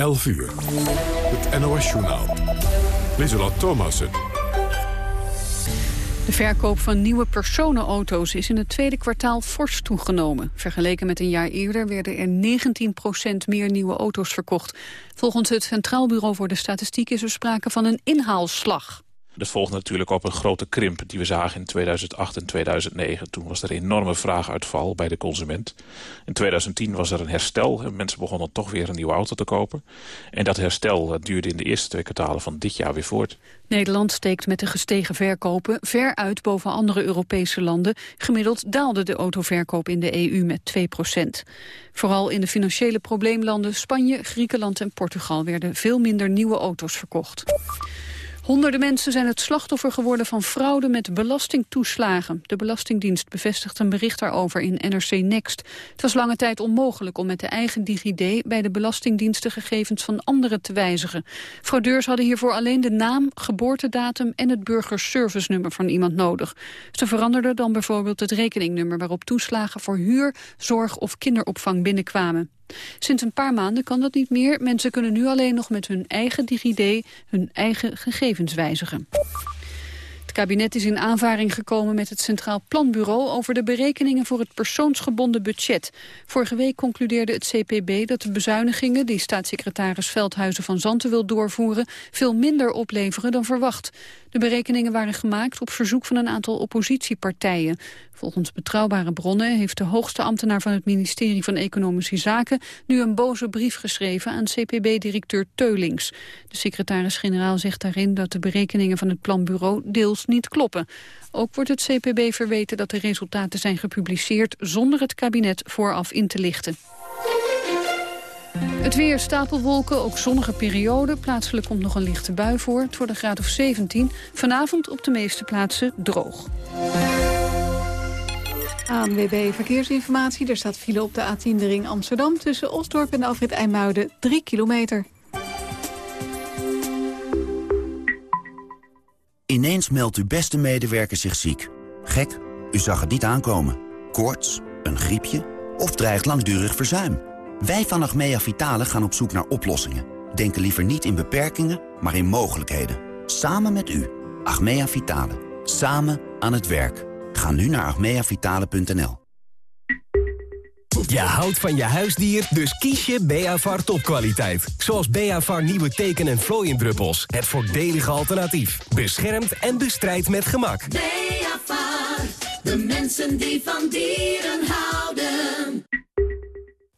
11 uur. Het NOS-journaal. Lieselot Thomassen. De verkoop van nieuwe personenauto's is in het tweede kwartaal fors toegenomen. Vergeleken met een jaar eerder werden er 19% meer nieuwe auto's verkocht. Volgens het Centraal Bureau voor de Statistiek is er sprake van een inhaalslag. Dat volgt natuurlijk op een grote krimp die we zagen in 2008 en 2009. Toen was er enorme vraaguitval bij de consument. In 2010 was er een herstel en mensen begonnen toch weer een nieuwe auto te kopen. En dat herstel duurde in de eerste twee kwartalen van dit jaar weer voort. Nederland steekt met de gestegen verkopen ver uit boven andere Europese landen. Gemiddeld daalde de autoverkoop in de EU met 2 procent. Vooral in de financiële probleemlanden Spanje, Griekenland en Portugal werden veel minder nieuwe auto's verkocht. Honderden mensen zijn het slachtoffer geworden van fraude met belastingtoeslagen. De Belastingdienst bevestigt een bericht daarover in NRC Next. Het was lange tijd onmogelijk om met de eigen DigiD bij de Belastingdienst de gegevens van anderen te wijzigen. Fraudeurs hadden hiervoor alleen de naam, geboortedatum en het burgerservice-nummer van iemand nodig. Ze veranderden dan bijvoorbeeld het rekeningnummer waarop toeslagen voor huur, zorg of kinderopvang binnenkwamen. Sinds een paar maanden kan dat niet meer. Mensen kunnen nu alleen nog met hun eigen DigiD hun eigen gegevens wijzigen. Het kabinet is in aanvaring gekomen met het Centraal Planbureau over de berekeningen voor het persoonsgebonden budget. Vorige week concludeerde het CPB dat de bezuinigingen die staatssecretaris Veldhuizen van Zanten wil doorvoeren veel minder opleveren dan verwacht. De berekeningen waren gemaakt op verzoek van een aantal oppositiepartijen. Volgens betrouwbare bronnen heeft de hoogste ambtenaar van het ministerie van Economische Zaken nu een boze brief geschreven aan CPB-directeur Teulings. De secretaris-generaal zegt daarin dat de berekeningen van het planbureau deels niet kloppen. Ook wordt het CPB verweten dat de resultaten zijn gepubliceerd zonder het kabinet vooraf in te lichten. Het weer, stapelwolken, ook zonnige periode. Plaatselijk komt nog een lichte bui voor. Het wordt een graad of 17. Vanavond op de meeste plaatsen droog. ANWB Verkeersinformatie. Er staat file op de A10 de ring Amsterdam... tussen Osdorp en Alfred IJmuiden 3 kilometer. Ineens meldt uw beste medewerker zich ziek. Gek, u zag het niet aankomen. Koorts, een griepje of dreigt langdurig verzuim. Wij van Achmea Vitale gaan op zoek naar oplossingen. Denken liever niet in beperkingen, maar in mogelijkheden. Samen met u. Achmea Vitale. Samen aan het werk. Ga nu naar achmeavitale.nl. Je houdt van je huisdier, dus kies je Beavar topkwaliteit. Zoals Beavar nieuwe teken- en vlooiendruppels. Het voordelige alternatief. Beschermt en bestrijdt met gemak. Beavar, de mensen die van dieren houden.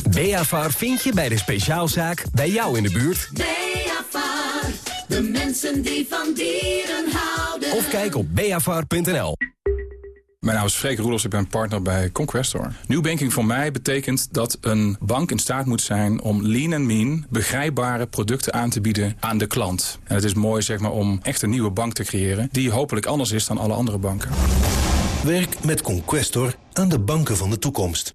Beavar vind je bij de speciaalzaak bij jou in de buurt. Beavar, de mensen die van dieren houden. Of kijk op beavar.nl. Mijn naam is Freek Roelofs, ik ben partner bij Conquestor. New banking voor mij betekent dat een bank in staat moet zijn... om lean en mean begrijpbare producten aan te bieden aan de klant. En het is mooi zeg maar, om echt een nieuwe bank te creëren... die hopelijk anders is dan alle andere banken. Werk met Conquestor aan de banken van de toekomst.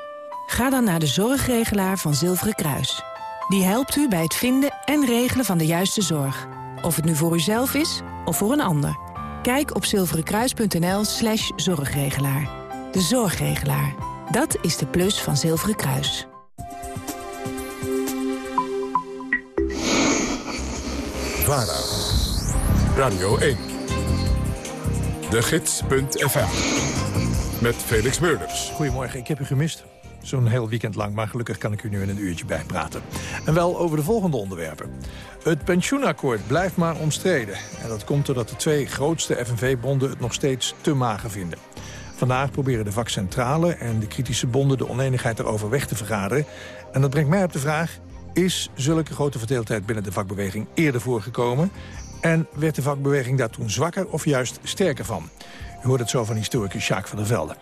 Ga dan naar de zorgregelaar van Zilveren Kruis. Die helpt u bij het vinden en regelen van de juiste zorg. Of het nu voor uzelf is of voor een ander. Kijk op zilverenkruis.nl slash zorgregelaar. De zorgregelaar. Dat is de plus van Zilveren Kruis. VARA. Radio 1. De Gids.fm. Met Felix Meurders. Goedemorgen, ik heb u gemist. Zo'n heel weekend lang, maar gelukkig kan ik u nu in een uurtje bijpraten. En wel over de volgende onderwerpen. Het pensioenakkoord blijft maar omstreden. En dat komt doordat de twee grootste FNV-bonden het nog steeds te mager vinden. Vandaag proberen de vakcentrale en de kritische bonden de oneenigheid erover weg te vergaderen. En dat brengt mij op de vraag, is zulke grote verdeeldheid binnen de vakbeweging eerder voorgekomen? En werd de vakbeweging daar toen zwakker of juist sterker van? U hoort het zo van historicus Sjaak van der Velde.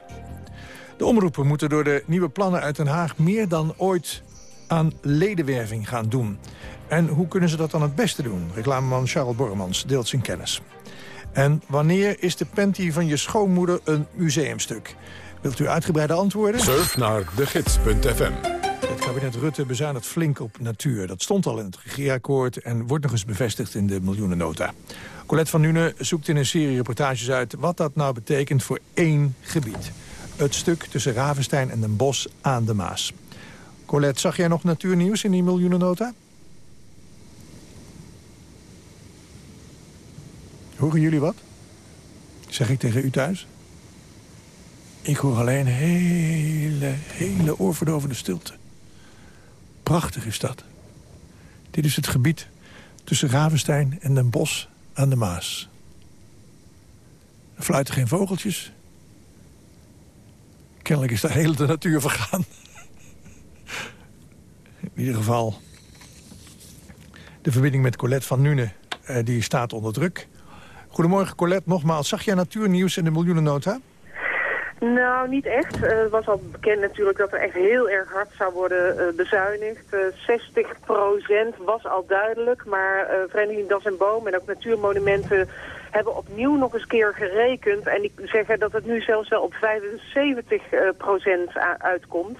De omroepen moeten door de nieuwe plannen uit Den Haag... meer dan ooit aan ledenwerving gaan doen. En hoe kunnen ze dat dan het beste doen? Reclameman Charles Borremans deelt zijn kennis. En wanneer is de panty van je schoonmoeder een museumstuk? Wilt u uitgebreide antwoorden? Surf naar degids.fm. Het kabinet Rutte bezuinigt flink op natuur. Dat stond al in het regeerakkoord en wordt nog eens bevestigd in de miljoenennota. Colette van Nuenen zoekt in een serie reportages uit... wat dat nou betekent voor één gebied. Het stuk tussen Ravenstein en Den Bosch aan de Maas. Colette, zag jij nog natuurnieuws in die miljoenennota? Horen jullie wat? Zeg ik tegen u thuis? Ik hoor alleen hele, hele oorverdovende stilte. Prachtig is dat. Dit is het gebied tussen Ravenstein en Den Bosch aan de Maas. Er fluiten geen vogeltjes. Kennelijk is daar heel de natuur vergaan. In ieder geval... De verbinding met Colette van Nune, eh, die staat onder druk. Goedemorgen Colette, nogmaals. Zag jij natuurnieuws in de miljoenennota? Nou, niet echt. Uh, het was al bekend natuurlijk dat er echt heel erg hard zou worden uh, bezuinigd. Uh, 60% was al duidelijk, maar Vereniging Das en Boom en ook Natuurmonumenten hebben opnieuw nog eens keer gerekend. En die zeggen dat het nu zelfs wel op 75% uitkomt.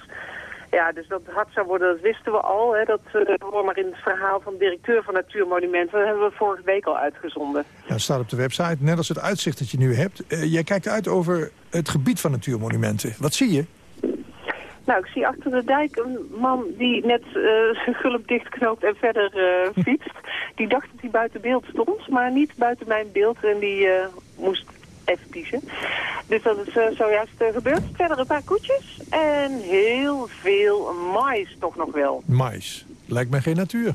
Ja, dus dat het hard zou worden, dat wisten we al. Hè. Dat uh, hoor maar in het verhaal van directeur van Natuurmonumenten. Dat hebben we vorige week al uitgezonden. Ja, het staat op de website, net als het uitzicht dat je nu hebt. Uh, jij kijkt uit over het gebied van Natuurmonumenten. Wat zie je? Nou, ik zie achter de dijk een man die net uh, zijn gulp dichtknoopt en verder fietst. Die dacht dat hij buiten beeld stond, maar niet buiten mijn beeld. En die moest even kiezen. Dus dat is uh, zojuist uh, gebeurd. Verder een paar koetjes en heel veel mais toch nog wel. Mais. Lijkt mij geen natuur.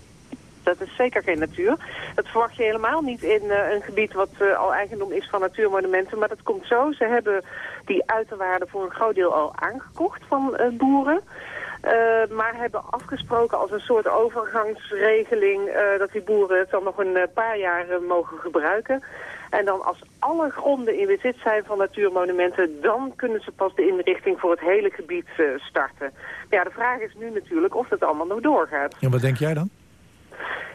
Dat is zeker geen natuur. Dat verwacht je helemaal niet in uh, een gebied wat al eigendom is van natuurmonumenten. Maar dat komt zo. Ze hebben die uiterwaarden voor een groot deel al aangekocht van boeren. Uh, maar hebben afgesproken als een soort overgangsregeling dat die boeren het dan nog een paar jaar mogen gebruiken. En dan als alle gronden in bezit zijn van natuurmonumenten... dan kunnen ze pas de inrichting voor het hele gebied starten. Ja, de vraag is nu natuurlijk of dat allemaal nog doorgaat. En wat denk jij dan?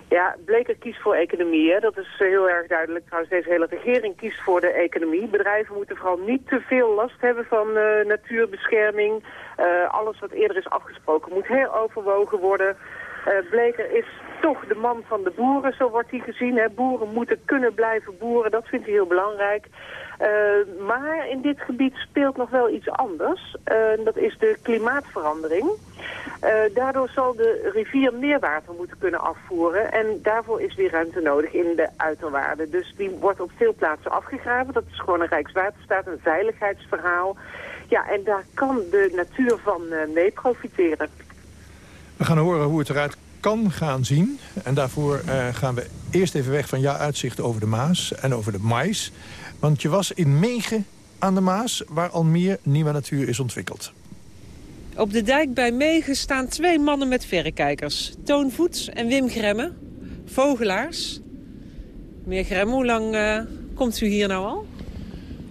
Ja, Bleker kiest voor economie. Hè. Dat is heel erg duidelijk. Trouwens, deze hele regering kiest voor de economie. Bedrijven moeten vooral niet te veel last hebben van uh, natuurbescherming. Uh, alles wat eerder is afgesproken moet heroverwogen worden. Uh, Bleker is toch de man van de boeren, zo wordt hij gezien. Hè. Boeren moeten kunnen blijven boeren, dat vindt hij heel belangrijk. Uh, maar in dit gebied speelt nog wel iets anders. Uh, dat is de klimaatverandering. Uh, daardoor zal de rivier meer water moeten kunnen afvoeren. En daarvoor is weer ruimte nodig in de uiterwaarden. Dus die wordt op veel plaatsen afgegraven. Dat is gewoon een Rijkswaterstaat, een veiligheidsverhaal. Ja, en daar kan de natuur van mee profiteren. We gaan horen hoe het eruit kan gaan zien. En daarvoor gaan we eerst even weg van jouw uitzicht over de Maas en over de mais. Want je was in Megen aan de Maas, waar al meer nieuwe natuur is ontwikkeld. Op de dijk bij Megen staan twee mannen met verrekijkers. Toon Voets en Wim Gremme, vogelaars. Meneer Gremme, hoe lang uh, komt u hier nou al?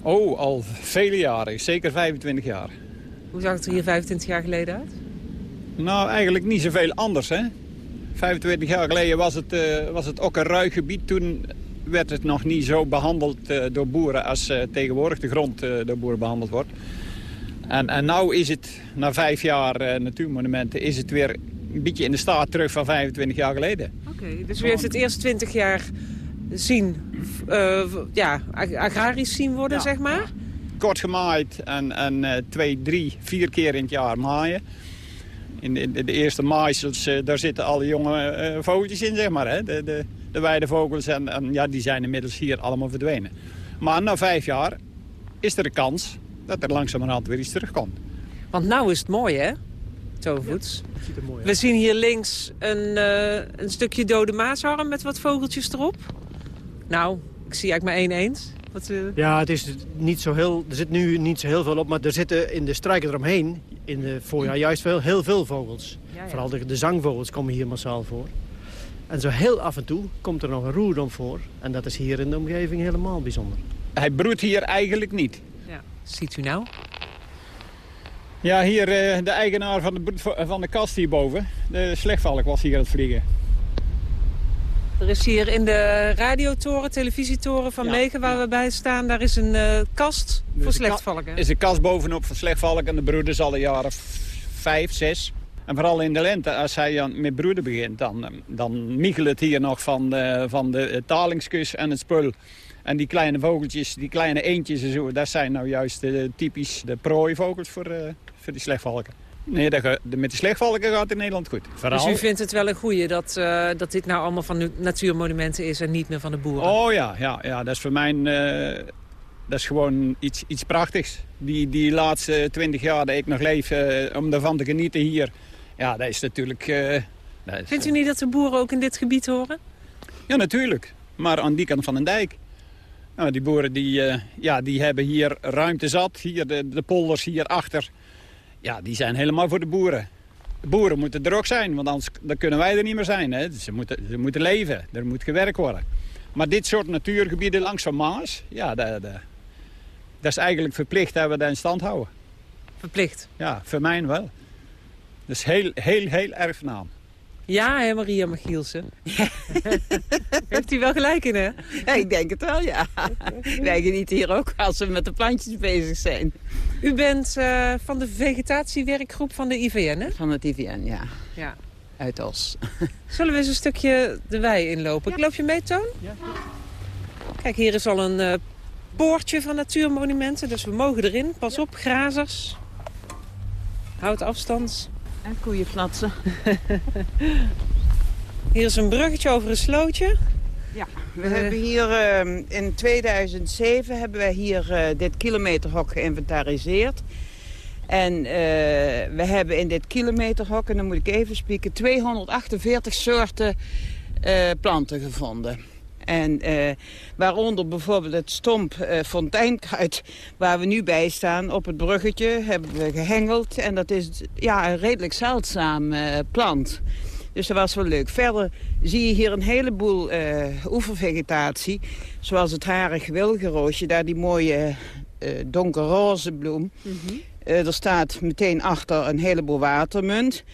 Oh, al vele jaren, zeker 25 jaar. Hoe zag het er hier 25 jaar geleden uit? Nou, eigenlijk niet zoveel anders, hè. 25 jaar geleden was het, uh, was het ook een ruig gebied. Toen werd het nog niet zo behandeld uh, door boeren als uh, tegenwoordig de grond door boeren behandeld wordt. En, en nu is het, na vijf jaar natuurmonumenten, is het weer een beetje in de staat terug van 25 jaar geleden. Oké, okay, dus u heeft het eerst 20 jaar zien, ja, agrarisch zien worden, ja, zeg maar? Ja. Kort gemaaid en, en twee, drie, vier keer in het jaar maaien. In de, de eerste maaisels, uh, daar zitten alle jonge vogeltjes in, zeg maar. Hè? De, de, de weidevogels en, en ja, die zijn inmiddels hier allemaal verdwenen. Maar na vijf jaar is er een kans dat er langzamerhand weer iets terugkomt. Want nou is het mooi, hè? Tovervoets. Ja, mooi, We zien hier links een, uh, een stukje dode maasarm met wat vogeltjes erop. Nou, ik zie eigenlijk maar één eend. Wat, uh... Ja, het is niet zo heel, er zit nu niet zo heel veel op, maar er zitten in de strijken eromheen in het voorjaar juist veel, heel veel vogels. Ja, ja. Vooral de, de, zangvogels komen hier massaal voor. En zo heel af en toe komt er nog een roerdom voor. En dat is hier in de omgeving helemaal bijzonder. Hij broedt hier eigenlijk niet. Ja. Ziet u nou? Ja, hier uh, de eigenaar van de, van de kast hierboven. De slechtvalk was hier aan het vliegen. Er is hier in de radiotoren, televisietoren van ja, Megen waar ja. we bij staan... daar is een uh, kast dus voor slechtvalken. Er is een kast bovenop voor slechtvalken. En de broeders al een jaren vijf, zes. En vooral in de lente, als hij met broeden begint... dan, dan miegelt het hier nog van de, van de talingskus en het spul. En die kleine vogeltjes, die kleine eendjes en zo... dat zijn nou juist de, typisch de prooivogels voor, uh, voor die slechtvalken. Nee, dat, met de slechtvalken gaat het in Nederland goed. Vooral... Dus u vindt het wel een goeie dat, uh, dat dit nou allemaal van natuurmonumenten is en niet meer van de boeren? Oh ja, ja, ja dat is voor mij uh, dat is gewoon iets, iets prachtigs. Die, die laatste twintig jaar dat ik nog leef, om daarvan te genieten hier, ja, dat is natuurlijk... Dat is, Vindt u niet dat de boeren ook in dit gebied horen? Ja, natuurlijk. Maar aan die kant van een dijk. Nou, die boeren die, ja, die hebben hier ruimte zat. Hier de, de polders hierachter ja, die zijn helemaal voor de boeren. De boeren moeten er ook zijn, want anders dan kunnen wij er niet meer zijn. Hè. Ze, moeten, ze moeten leven, er moet gewerkt worden. Maar dit soort natuurgebieden langs van Maas, ja, dat, dat, dat is eigenlijk verplicht dat we dat in stand houden. Verplicht? Ja, voor mij wel. Dat is heel, heel, heel erg voornaam. Ja, hè, Maria Magielsen. Heeft u wel gelijk in, hè? Ja, ik denk het wel, ja. Wij genieten hier ook als we met de plantjes bezig zijn. U bent uh, van de vegetatiewerkgroep van de IVN, hè? Van het IVN, ja. ja. Uit Os. Zullen we eens een stukje de wei inlopen? Ja. Loop je mee, Toon? Ja. Kijk, hier is al een uh, poortje van natuurmonumenten, dus we mogen erin. Pas ja. op, grazers. Houd afstand. En koeien flatsen. hier is een bruggetje over een slootje. Ja, we uh, hebben hier uh, in 2007 hebben wij hier uh, dit kilometerhok geïnventariseerd. En uh, we hebben in dit kilometerhok, en dan moet ik even spieken, 248 soorten planten gevonden. En waaronder bijvoorbeeld het stomp fonteinkruid waar we nu bij staan op het bruggetje hebben we gehengeld. En dat is ja, een redelijk zeldzaam plant. Dus dat was wel leuk. Verder zie je hier een heleboel uh, oevervegetatie. Zoals het harig wilgenroosje. Daar die mooie uh, donkerroze bloem. Mm -hmm. uh, er staat meteen achter een heleboel watermunt.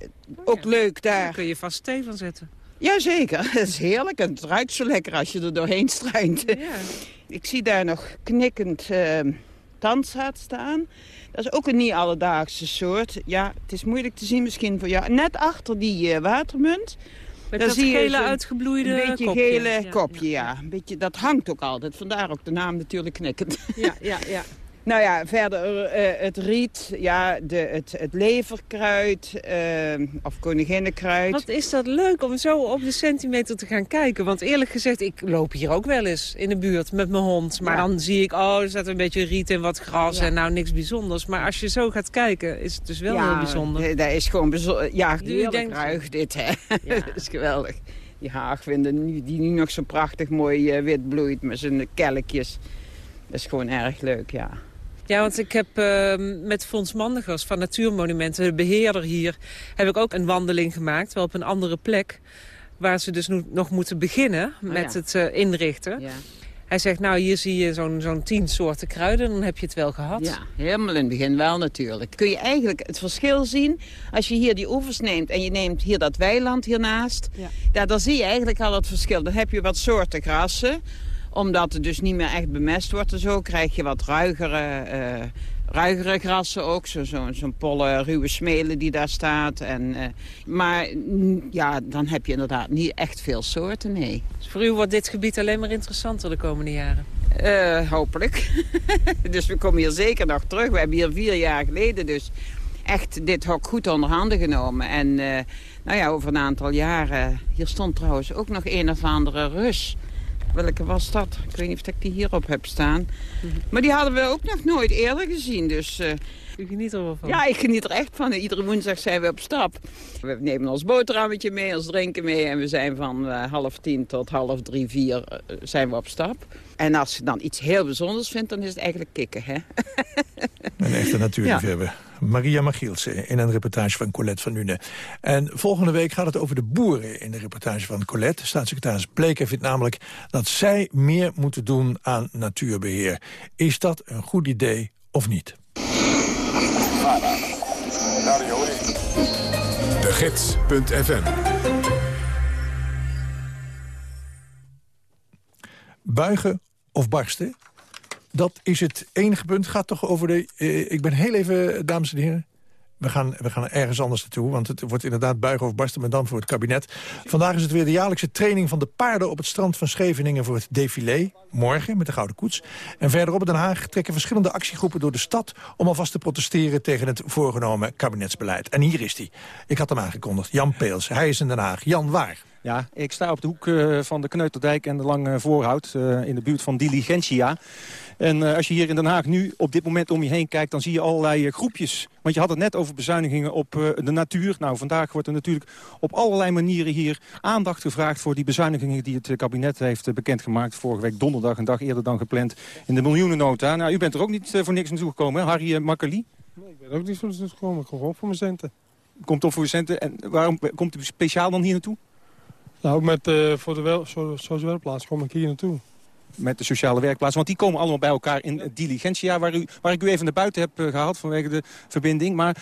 Oh, Ook ja. leuk daar. Daar kun je vast thee van zetten. Jazeker, dat is heerlijk. En het ruikt zo lekker als je er doorheen struint. Ja. Ik zie daar nog knikkend tandzaad staan. Dat is ook een niet alledaagse soort. Ja, het is moeilijk te zien misschien voor jou. Net achter die uh, watermunt. Met dat zie gele uitgebloeide Een beetje kopje. gele kopje, ja. ja. Een beetje, dat hangt ook altijd. Vandaar ook de naam natuurlijk knikkend. Ja, ja, ja. Nou ja, verder uh, het riet, ja, de, het, het leverkruid uh, of koninginnenkruid. Wat is dat leuk om zo op de centimeter te gaan kijken. Want eerlijk gezegd, ik loop hier ook wel eens in de buurt met mijn hond. Maar ja. dan zie ik, oh, er staat een beetje riet en wat gras ja. en nou niks bijzonders. Maar als je zo gaat kijken, is het dus wel ja, heel bijzonder. dat is gewoon bijzonder. Ja, heerlijk ruig dit, hè. dat is geweldig. Die haagwinden die nu nog zo prachtig mooi uh, wit bloeit met zijn kelkjes. Dat is gewoon erg leuk, ja. Ja, want ik heb uh, met Fons Mandegers van Natuurmonumenten, de beheerder hier, heb ik ook een wandeling gemaakt, wel op een andere plek, waar ze dus nog moeten beginnen met oh ja. het uh, inrichten. Ja. Hij zegt, nou hier zie je zo'n zo'n tien soorten kruiden, dan heb je het wel gehad. Ja, helemaal in het begin wel natuurlijk. Kun je eigenlijk het verschil zien als je hier die oevers neemt en je neemt hier dat weiland hiernaast. Ja. Ja, dan zie je eigenlijk al het verschil. Dan heb je wat soorten grassen omdat het dus niet meer echt bemest wordt en zo, krijg je wat ruigere, uh, ruigere grassen ook. Zo'n zo, zo polle ruwe smelen die daar staat. En, uh, maar ja, dan heb je inderdaad niet echt veel soorten, nee. Dus voor u wordt dit gebied alleen maar interessanter de komende jaren? Uh, hopelijk. dus we komen hier zeker nog terug. We hebben hier vier jaar geleden dus echt dit hok goed onder handen genomen. En nou ja, over een aantal jaren... Hier stond trouwens ook nog een of andere Rus... Welke was dat? Ik weet niet of ik die hierop heb staan. -hmm. Maar die hadden we ook nog nooit eerder gezien. Dus, U geniet er wel van? Ja, ik geniet er echt van. Iedere woensdag zijn we op stap. We nemen ons boterhammetje mee, ons drinken mee. En we zijn van uh, half tien tot half drie, vier uh, zijn we op stap. En als je dan iets heel bijzonders vindt, dan is het eigenlijk kicken, hè? Een echte natuurliefhebber. Ja. Maria Magielsen in een reportage van Colette van Nune. En volgende week gaat het over de boeren in de reportage van Colette. Staatssecretaris Bleker vindt namelijk dat zij meer moeten doen aan natuurbeheer. Is dat een goed idee of niet? De Gids.fm Buigen of barsten? Dat is het enige punt. Gaat toch over de... Eh, ik ben heel even, dames en heren... We gaan, we gaan ergens anders naartoe, want het wordt inderdaad buigen of barsten... maar dan voor het kabinet. Vandaag is het weer de jaarlijkse training van de paarden... op het strand van Scheveningen voor het défilé. Morgen met de Gouden Koets. En verderop in Den Haag trekken verschillende actiegroepen door de stad... om alvast te protesteren tegen het voorgenomen kabinetsbeleid. En hier is hij. Ik had hem aangekondigd. Jan Peels. Hij is in Den Haag. Jan, waar? Ja, ik sta op de hoek uh, van de Kneuterdijk en de Lange Voorhout... Uh, in de buurt van Diligentia. En uh, als je hier in Den Haag nu op dit moment om je heen kijkt... dan zie je allerlei groepjes. Want je had het net over bezuinigingen op de natuur. Nou, vandaag wordt er natuurlijk op allerlei manieren hier aandacht gevraagd... voor die bezuinigingen die het kabinet heeft bekendgemaakt. Vorige week donderdag, een dag eerder dan gepland, in de miljoenennota. Nou, u bent er ook niet voor niks naartoe gekomen, hè? Harry Makkeli? Nee, ik ben ook niet voor naartoe gekomen. Ik kom gewoon voor mijn centen. Komt toch voor uw centen. En waarom komt u speciaal dan hier naartoe? Nou, met, voor de wel, werkplaats kom ik hier naartoe. Met de sociale werkplaats, want die komen allemaal bij elkaar in Diligentia... waar, u, waar ik u even naar buiten heb uh, gehaald vanwege de verbinding. Maar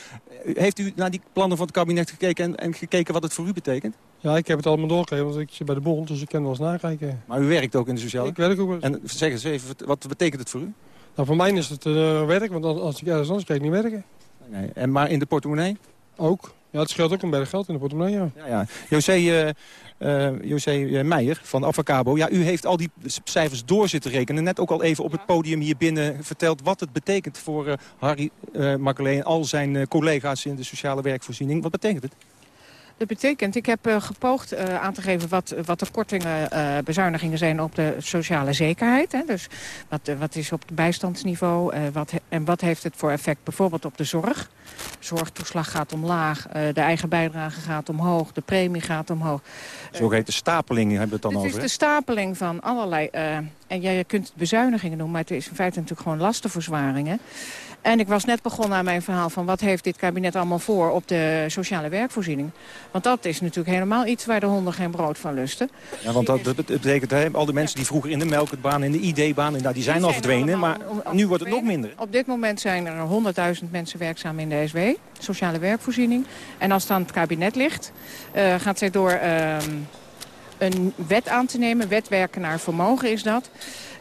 uh, heeft u naar die plannen van het kabinet gekeken en, en, gekeken wat het voor u betekent? Ja, ik heb het allemaal doorgegeven, want ik zit bij de bond, dus ik kan wel eens nakijken. Maar u werkt ook in de sociale? Ik werk ook. Wel. En zeg eens even, wat betekent het voor u? Nou, voor mij is het werk, want als ik ergens anders kijk, niet werken. Nee, en maar in de portemonnee? Ook. Ja, het scheelt ook een berg geld in de portemonnee, ja. ja, ja. José, uh, uh, José Meijer van Avacabo, ja, u heeft al die cijfers door zitten rekenen. Net ook al even op het podium hier binnen verteld wat het betekent voor uh, Harry uh, en al zijn collega's in de sociale werkvoorziening. Wat betekent het? Dat betekent, ik heb uh, gepoogd uh, aan te geven wat, wat de kortingen, uh, bezuinigingen zijn op de sociale zekerheid. Hè. Dus wat, wat is op het bijstandsniveau wat, en wat heeft het voor effect bijvoorbeeld op de zorg. Zorgtoeslag gaat omlaag, de eigen bijdrage gaat omhoog, de premie gaat omhoog. Zogeheten stapeling hebben we het dan het over. Het is de stapeling van allerlei, en ja, je kunt het bezuinigingen noemen, maar het is in feite natuurlijk gewoon lastenverzwaringen. En ik was net begonnen aan mijn verhaal van wat heeft dit kabinet allemaal voor op de sociale werkvoorziening. Want dat is natuurlijk helemaal iets waar de honden geen brood van lusten. Ja, want dat, dat betekent hè, al die mensen die vroeger in de melkbaan, in de ID-baan, nou, die zijn al verdwenen. Maar nu wordt het nog minder. Op dit moment zijn er 100.000 mensen werkzaam in de SW, sociale werkvoorziening. En als het aan het kabinet ligt, uh, gaat zij door uh, een wet aan te nemen. Wetwerken naar vermogen is dat.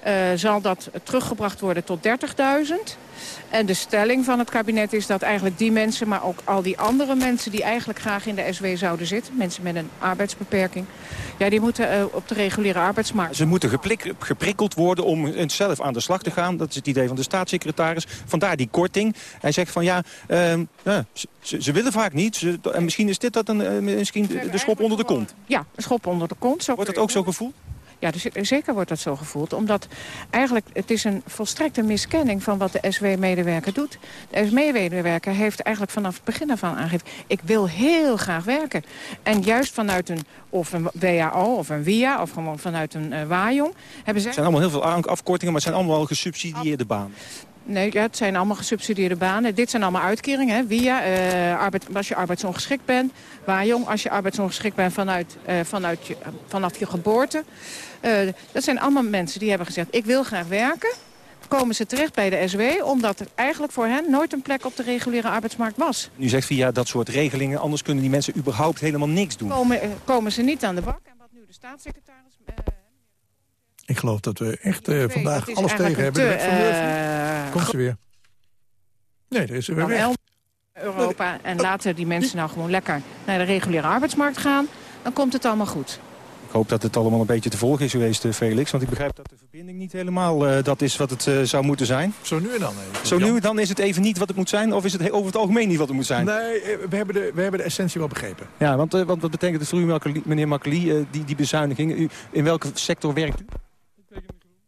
Uh, zal dat teruggebracht worden tot 30.000. En de stelling van het kabinet is dat eigenlijk die mensen... maar ook al die andere mensen die eigenlijk graag in de SW zouden zitten... mensen met een arbeidsbeperking... ja, die moeten uh, op de reguliere arbeidsmarkt... Ze moeten geprik geprikkeld worden om zelf aan de slag te gaan. Dat is het idee van de staatssecretaris. Vandaar die korting. Hij zegt van ja, uh, ja ze, ze, willen vaak niet. Ze, en misschien is dit dat een, uh, misschien de, de schop onder de kont. Ja, een schop onder de kont. Wordt het ook zo gevoeld? Ja, dus zeker wordt dat zo gevoeld. Omdat eigenlijk het is een volstrekte miskenning van wat de SW-medewerker doet. De SW-medewerker heeft eigenlijk vanaf het begin aan aangegeven... ik wil heel graag werken. En juist vanuit een, of een WAO of een WIA of gewoon vanuit een uh, WAJONG... hebben zij... Het zijn allemaal heel veel afkortingen, maar het zijn allemaal gesubsidieerde banen. Nee, ja, het zijn allemaal gesubsidieerde banen. Dit zijn allemaal uitkeringen. Hè. Via, uh, arbeid, als je arbeidsongeschikt bent. Waarom? Als je arbeidsongeschikt bent vanuit, uh, vanuit je, vanaf je geboorte. Uh, dat zijn allemaal mensen die hebben gezegd... ik wil graag werken. Komen ze terecht bij de SW, omdat er eigenlijk voor hen nooit een plek op de reguliere arbeidsmarkt was. Nu zegt via dat soort regelingen, anders kunnen die mensen überhaupt helemaal niks doen. Komen, komen ze niet aan de bak. En wat nu de staatssecretaris... Ik geloof dat we echt uh, vandaag alles tegen hebben. Te, uh, Komt ze weer. Nee, er is er weer weg. Europa en laten die mensen nou gewoon lekker naar de reguliere arbeidsmarkt gaan. Dan komt het allemaal goed. Ik hoop dat het allemaal een beetje te volgen is geweest, Felix. Want ik begrijp dat de verbinding niet helemaal uh, dat is wat het uh, zou moeten zijn. Zo nu en dan. Even. Zo nu en dan is het even niet wat het moet zijn? Of is het over het algemeen niet wat het moet zijn? Nee, we hebben de, we hebben de essentie wel begrepen. Ja, want, uh, want wat betekent het voor u, meneer Makkeli, die, die bezuiniging? U, in welke sector werkt u?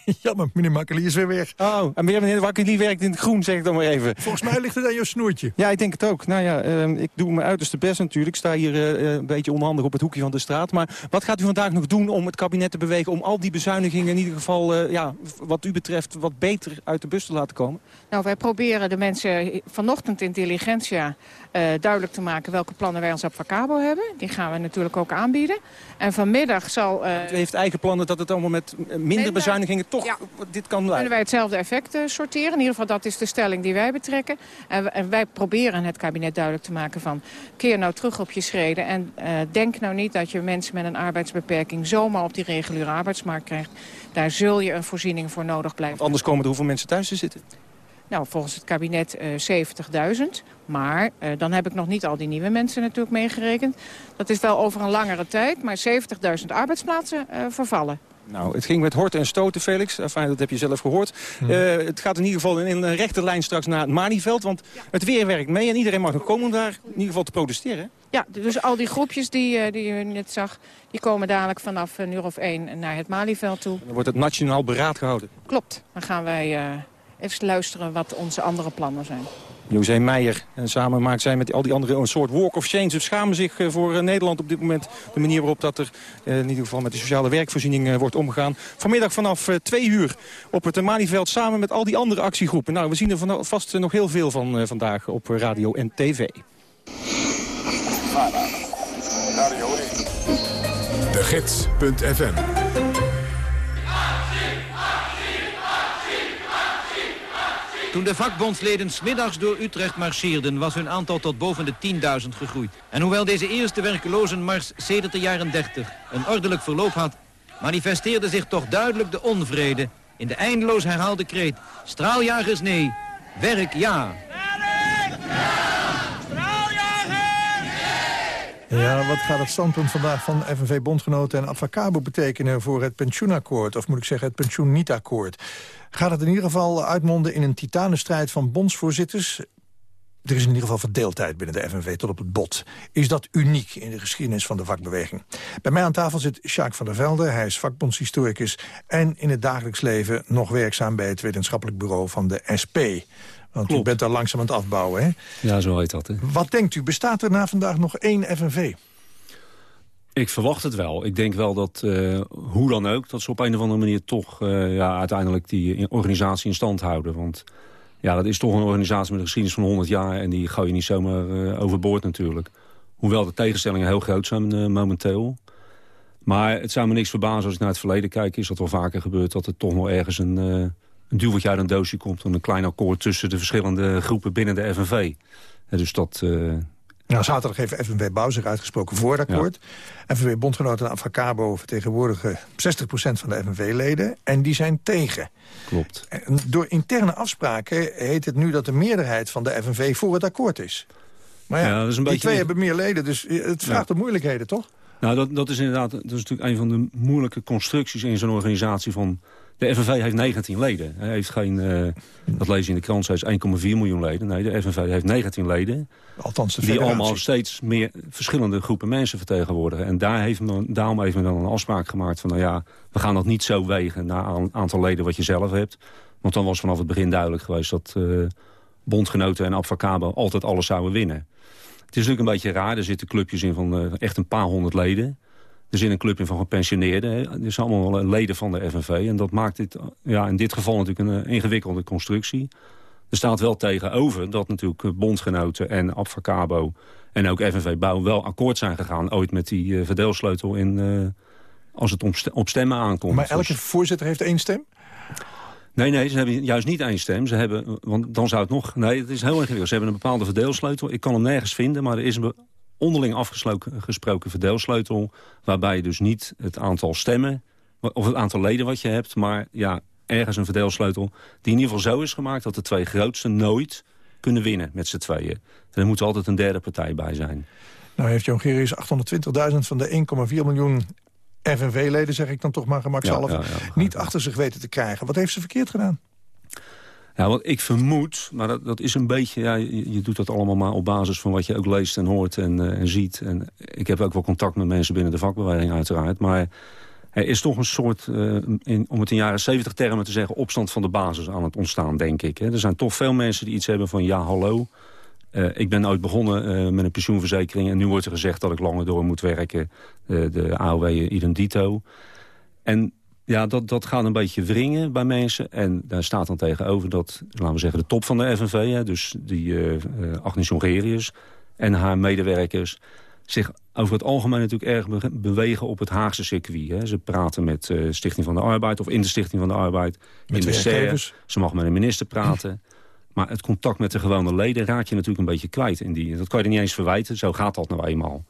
Jammer, meneer Makkeli is weer weg. Oh, en meneer Makkeli werkt in het groen, zeg ik dan maar even. Volgens mij ligt het aan je snoertje. Ja, ik denk het ook. Nou ja, ehm, ik doe mijn uiterste best natuurlijk. Ik sta hier eh, een beetje onhandig op het hoekje van de straat. Maar wat gaat u vandaag nog doen om het kabinet te bewegen... om al die bezuinigingen in ieder geval, eh, ja, wat u betreft... wat beter uit de bus te laten komen? Nou, wij proberen de mensen vanochtend in Diligentia uh, duidelijk te maken... welke plannen wij als Abfacabo hebben. Die gaan we natuurlijk ook aanbieden. En vanmiddag zal... Uh, u heeft eigen plannen dat het allemaal met minder bezuinigingen toch dit kan blijven? Kunnen wij hetzelfde effect uh, sorteren. In ieder geval, dat is de stelling die wij betrekken. En, en, wij proberen het kabinet duidelijk te maken van... keer nou terug op je schreden en denk nou niet dat je mensen met een arbeidsbeperking... zomaar op die reguliere arbeidsmarkt krijgt. Daar zul je een voorziening voor nodig blijven. Want anders komen er hoeveel mensen thuis te zitten? Nou, volgens het kabinet uh, 70.000. Maar uh, dan heb ik nog niet al die nieuwe mensen natuurlijk meegerekend. Dat is wel over een langere tijd, maar 70.000 arbeidsplaatsen uh, vervallen. Nou, het ging met horten en stoten, Felix. Enfin, dat heb je zelf gehoord. Hmm. Uh, het gaat in ieder geval in een rechte lijn straks naar het Malieveld. Want ja. het weer werkt mee en iedereen mag nog komen om daar in ieder geval te protesteren. Ja, dus al die groepjes die, die u net zag... die komen dadelijk vanaf een uur of één naar het Malieveld toe. Dan wordt het nationaal beraad gehouden. Klopt. Dan gaan wij even luisteren wat onze andere plannen zijn. José Meijer. En samen maakt zij met al die anderen een soort walk of change. Ze schamen zich voor Nederland op dit moment. De manier waarop dat er in ieder geval met de sociale werkvoorziening wordt omgegaan. Vanmiddag vanaf twee uur op het Malieveld samen met al die andere actiegroepen. Nou, we zien er vast nog heel veel van vandaag op radio en tv. De Gids.fm Toen de vakbondsleden smiddags door Utrecht marcheerden... was hun aantal tot boven de 10.000 gegroeid. En hoewel deze eerste werkelozenmars sedert de jaren 30 een ordelijk verloop had... manifesteerde zich toch duidelijk de onvrede... in de eindeloos herhaalde kreet... straaljagers nee, werk ja. Ja, wat gaat het standpunt vandaag van FNV-bondgenoten en Advocabo betekenen voor het pensioenakkoord? Of moet ik zeggen het pensioen-niet-akkoord? Gaat het in ieder geval uitmonden in een titanenstrijd van bondsvoorzitters? Er is in ieder geval verdeeldheid binnen de FNV tot op het bot. Is dat uniek in de geschiedenis van de vakbeweging? Bij mij aan tafel zit Jacques van der Velde. Hij is vakbondshistoricus en in het dagelijks leven nog werkzaam bij het wetenschappelijk bureau van de SP. Want Klopt. u bent daar langzaam aan het afbouwen, hè? Ja, zo heet dat. Hè? Wat denkt u, bestaat er na vandaag nog één FNV? Ik verwacht het wel. Ik denk wel dat, uh, hoe dan ook, dat ze op een of andere manier toch uh, ja, uiteindelijk die organisatie in stand houden. Want ja, dat is toch een organisatie met een geschiedenis van 100 jaar en die gooi je niet zomaar uh, overboord natuurlijk. Hoewel de tegenstellingen heel groot zijn momenteel. Maar het zou me niks verbazen als ik naar het verleden kijk. Is dat wel vaker gebeurd dat er toch nog ergens een, een duweltje uit een doosje komt. En een klein akkoord tussen de verschillende groepen binnen de FNV. Dus dat... Nou, zaterdag heeft FNV Bouw zich uitgesproken voor het akkoord. Ja. FNV Bondgenoten en Avacabo vertegenwoordigen 60% van de FNV-leden. En die zijn tegen. Klopt. En door interne afspraken heet het nu dat de meerderheid van de FNV voor het akkoord is. Maar ja, ja dat is een die beetje... twee hebben meer leden, dus het vraagt ja. om moeilijkheden, toch? Nou, dat, dat is inderdaad dat is natuurlijk een van de moeilijke constructies in zo'n organisatie van... De FNV heeft 19 leden. Hij heeft geen, uh, dat lees je in de krant, hij is 1,4 miljoen leden. Nee, de FNV heeft 19 leden. Althans de Die allemaal steeds meer verschillende groepen mensen vertegenwoordigen. En daar heeft men, daarom heeft men dan een afspraak gemaakt van... nou ja, we gaan dat niet zo wegen naar een aantal leden wat je zelf hebt. Want dan was vanaf het begin duidelijk geweest dat uh, bondgenoten en Abfacabo altijd alles zouden winnen. Het is natuurlijk een beetje raar. Er zitten clubjes in van uh, echt een paar honderd leden. Er zit een club in van gepensioneerden. Dit zijn allemaal leden van de FNV. En dat maakt dit, ja, in dit geval natuurlijk een ingewikkelde constructie. Er staat wel tegenover dat natuurlijk bondgenoten en Abfacabo... en ook FNV Bouw wel akkoord zijn gegaan... ooit met die verdeelsleutel in, uh, als het op, op stemmen aankomt. Maar elke voorzitter heeft één stem? Nee, nee, ze hebben juist niet één stem. Ze hebben, want dan zou het nog... Nee, het is heel ingewikkeld. Ze hebben een bepaalde verdeelsleutel. Ik kan hem nergens vinden, maar er is een onderling afgesproken verdeelsleutel... waarbij je dus niet het aantal stemmen, of het aantal leden wat je hebt... maar ja, ergens een verdeelsleutel die in ieder geval zo is gemaakt... dat de twee grootste nooit kunnen winnen met z'n tweeën. Er moet altijd een derde partij bij zijn. Nou heeft Jongerius 820.000 van de 1,4 miljoen FNV-leden, zeg ik dan toch maar gemakshalve... Ja, ja, ja, niet achter zich weten te krijgen. Wat heeft ze verkeerd gedaan? Ja, wat ik vermoed, maar dat, dat is een beetje... Ja, je, doet dat allemaal maar op basis van wat je ook leest en hoort en, uh, en ziet. En ik heb ook wel contact met mensen binnen de vakbeweging uiteraard. Maar Er is toch een soort, uh, in, om het in jaren 70 termen te zeggen... opstand van de basis aan het ontstaan, denk ik. Hè. Er zijn toch veel mensen die iets hebben van ja, hallo... Uh, ik ben ooit begonnen met een pensioenverzekering... en nu wordt er gezegd dat ik langer door moet werken. de AOW idem. En ja, dat, dat gaat een beetje wringen bij mensen. En daar staat dan tegenover dat, laten we zeggen, de top van de FNV... Hè, dus die uh, Agnes Jongerius en haar medewerkers... zich over het algemeen natuurlijk erg bewegen op het Haagse circuit. Hè. Ze praten met de uh, Stichting van de Arbeid of in de Stichting van de Arbeid. Met in de. Ze mag met een minister praten. Maar het contact met de gewone leden raak je natuurlijk een beetje kwijt. In die, dat kan je er niet eens verwijten, zo gaat dat nou eenmaal.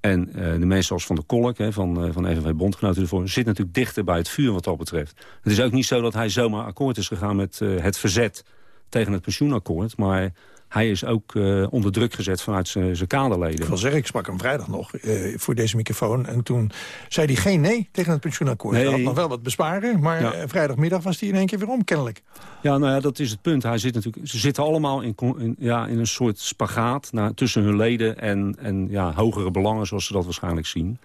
En uh, de mensen zoals Van de Kolk, hè, van, uh, van FNV Bondgenoten ervoor... zit natuurlijk dichter bij het vuur wat dat betreft. Het is ook niet zo dat hij zomaar akkoord is gegaan met uh, het verzet tegen het pensioenakkoord. Maar hij is ook uh, onder druk gezet vanuit zijn kaderleden. Ik wil zeggen, ik sprak hem vrijdag nog uh, voor deze microfoon. En toen zei hij geen nee tegen het pensioenakkoord. Nee. Hij had nog wel wat besparen, maar ja. uh, vrijdagmiddag was hij in één keer weer om, kennelijk. Ja, nou ja, dat is het punt. Hij zit natuurlijk, ze zitten allemaal in, in, ja, in een soort spagaat tussen hun leden en, en ja, hogere belangen, zoals ze dat waarschijnlijk zien.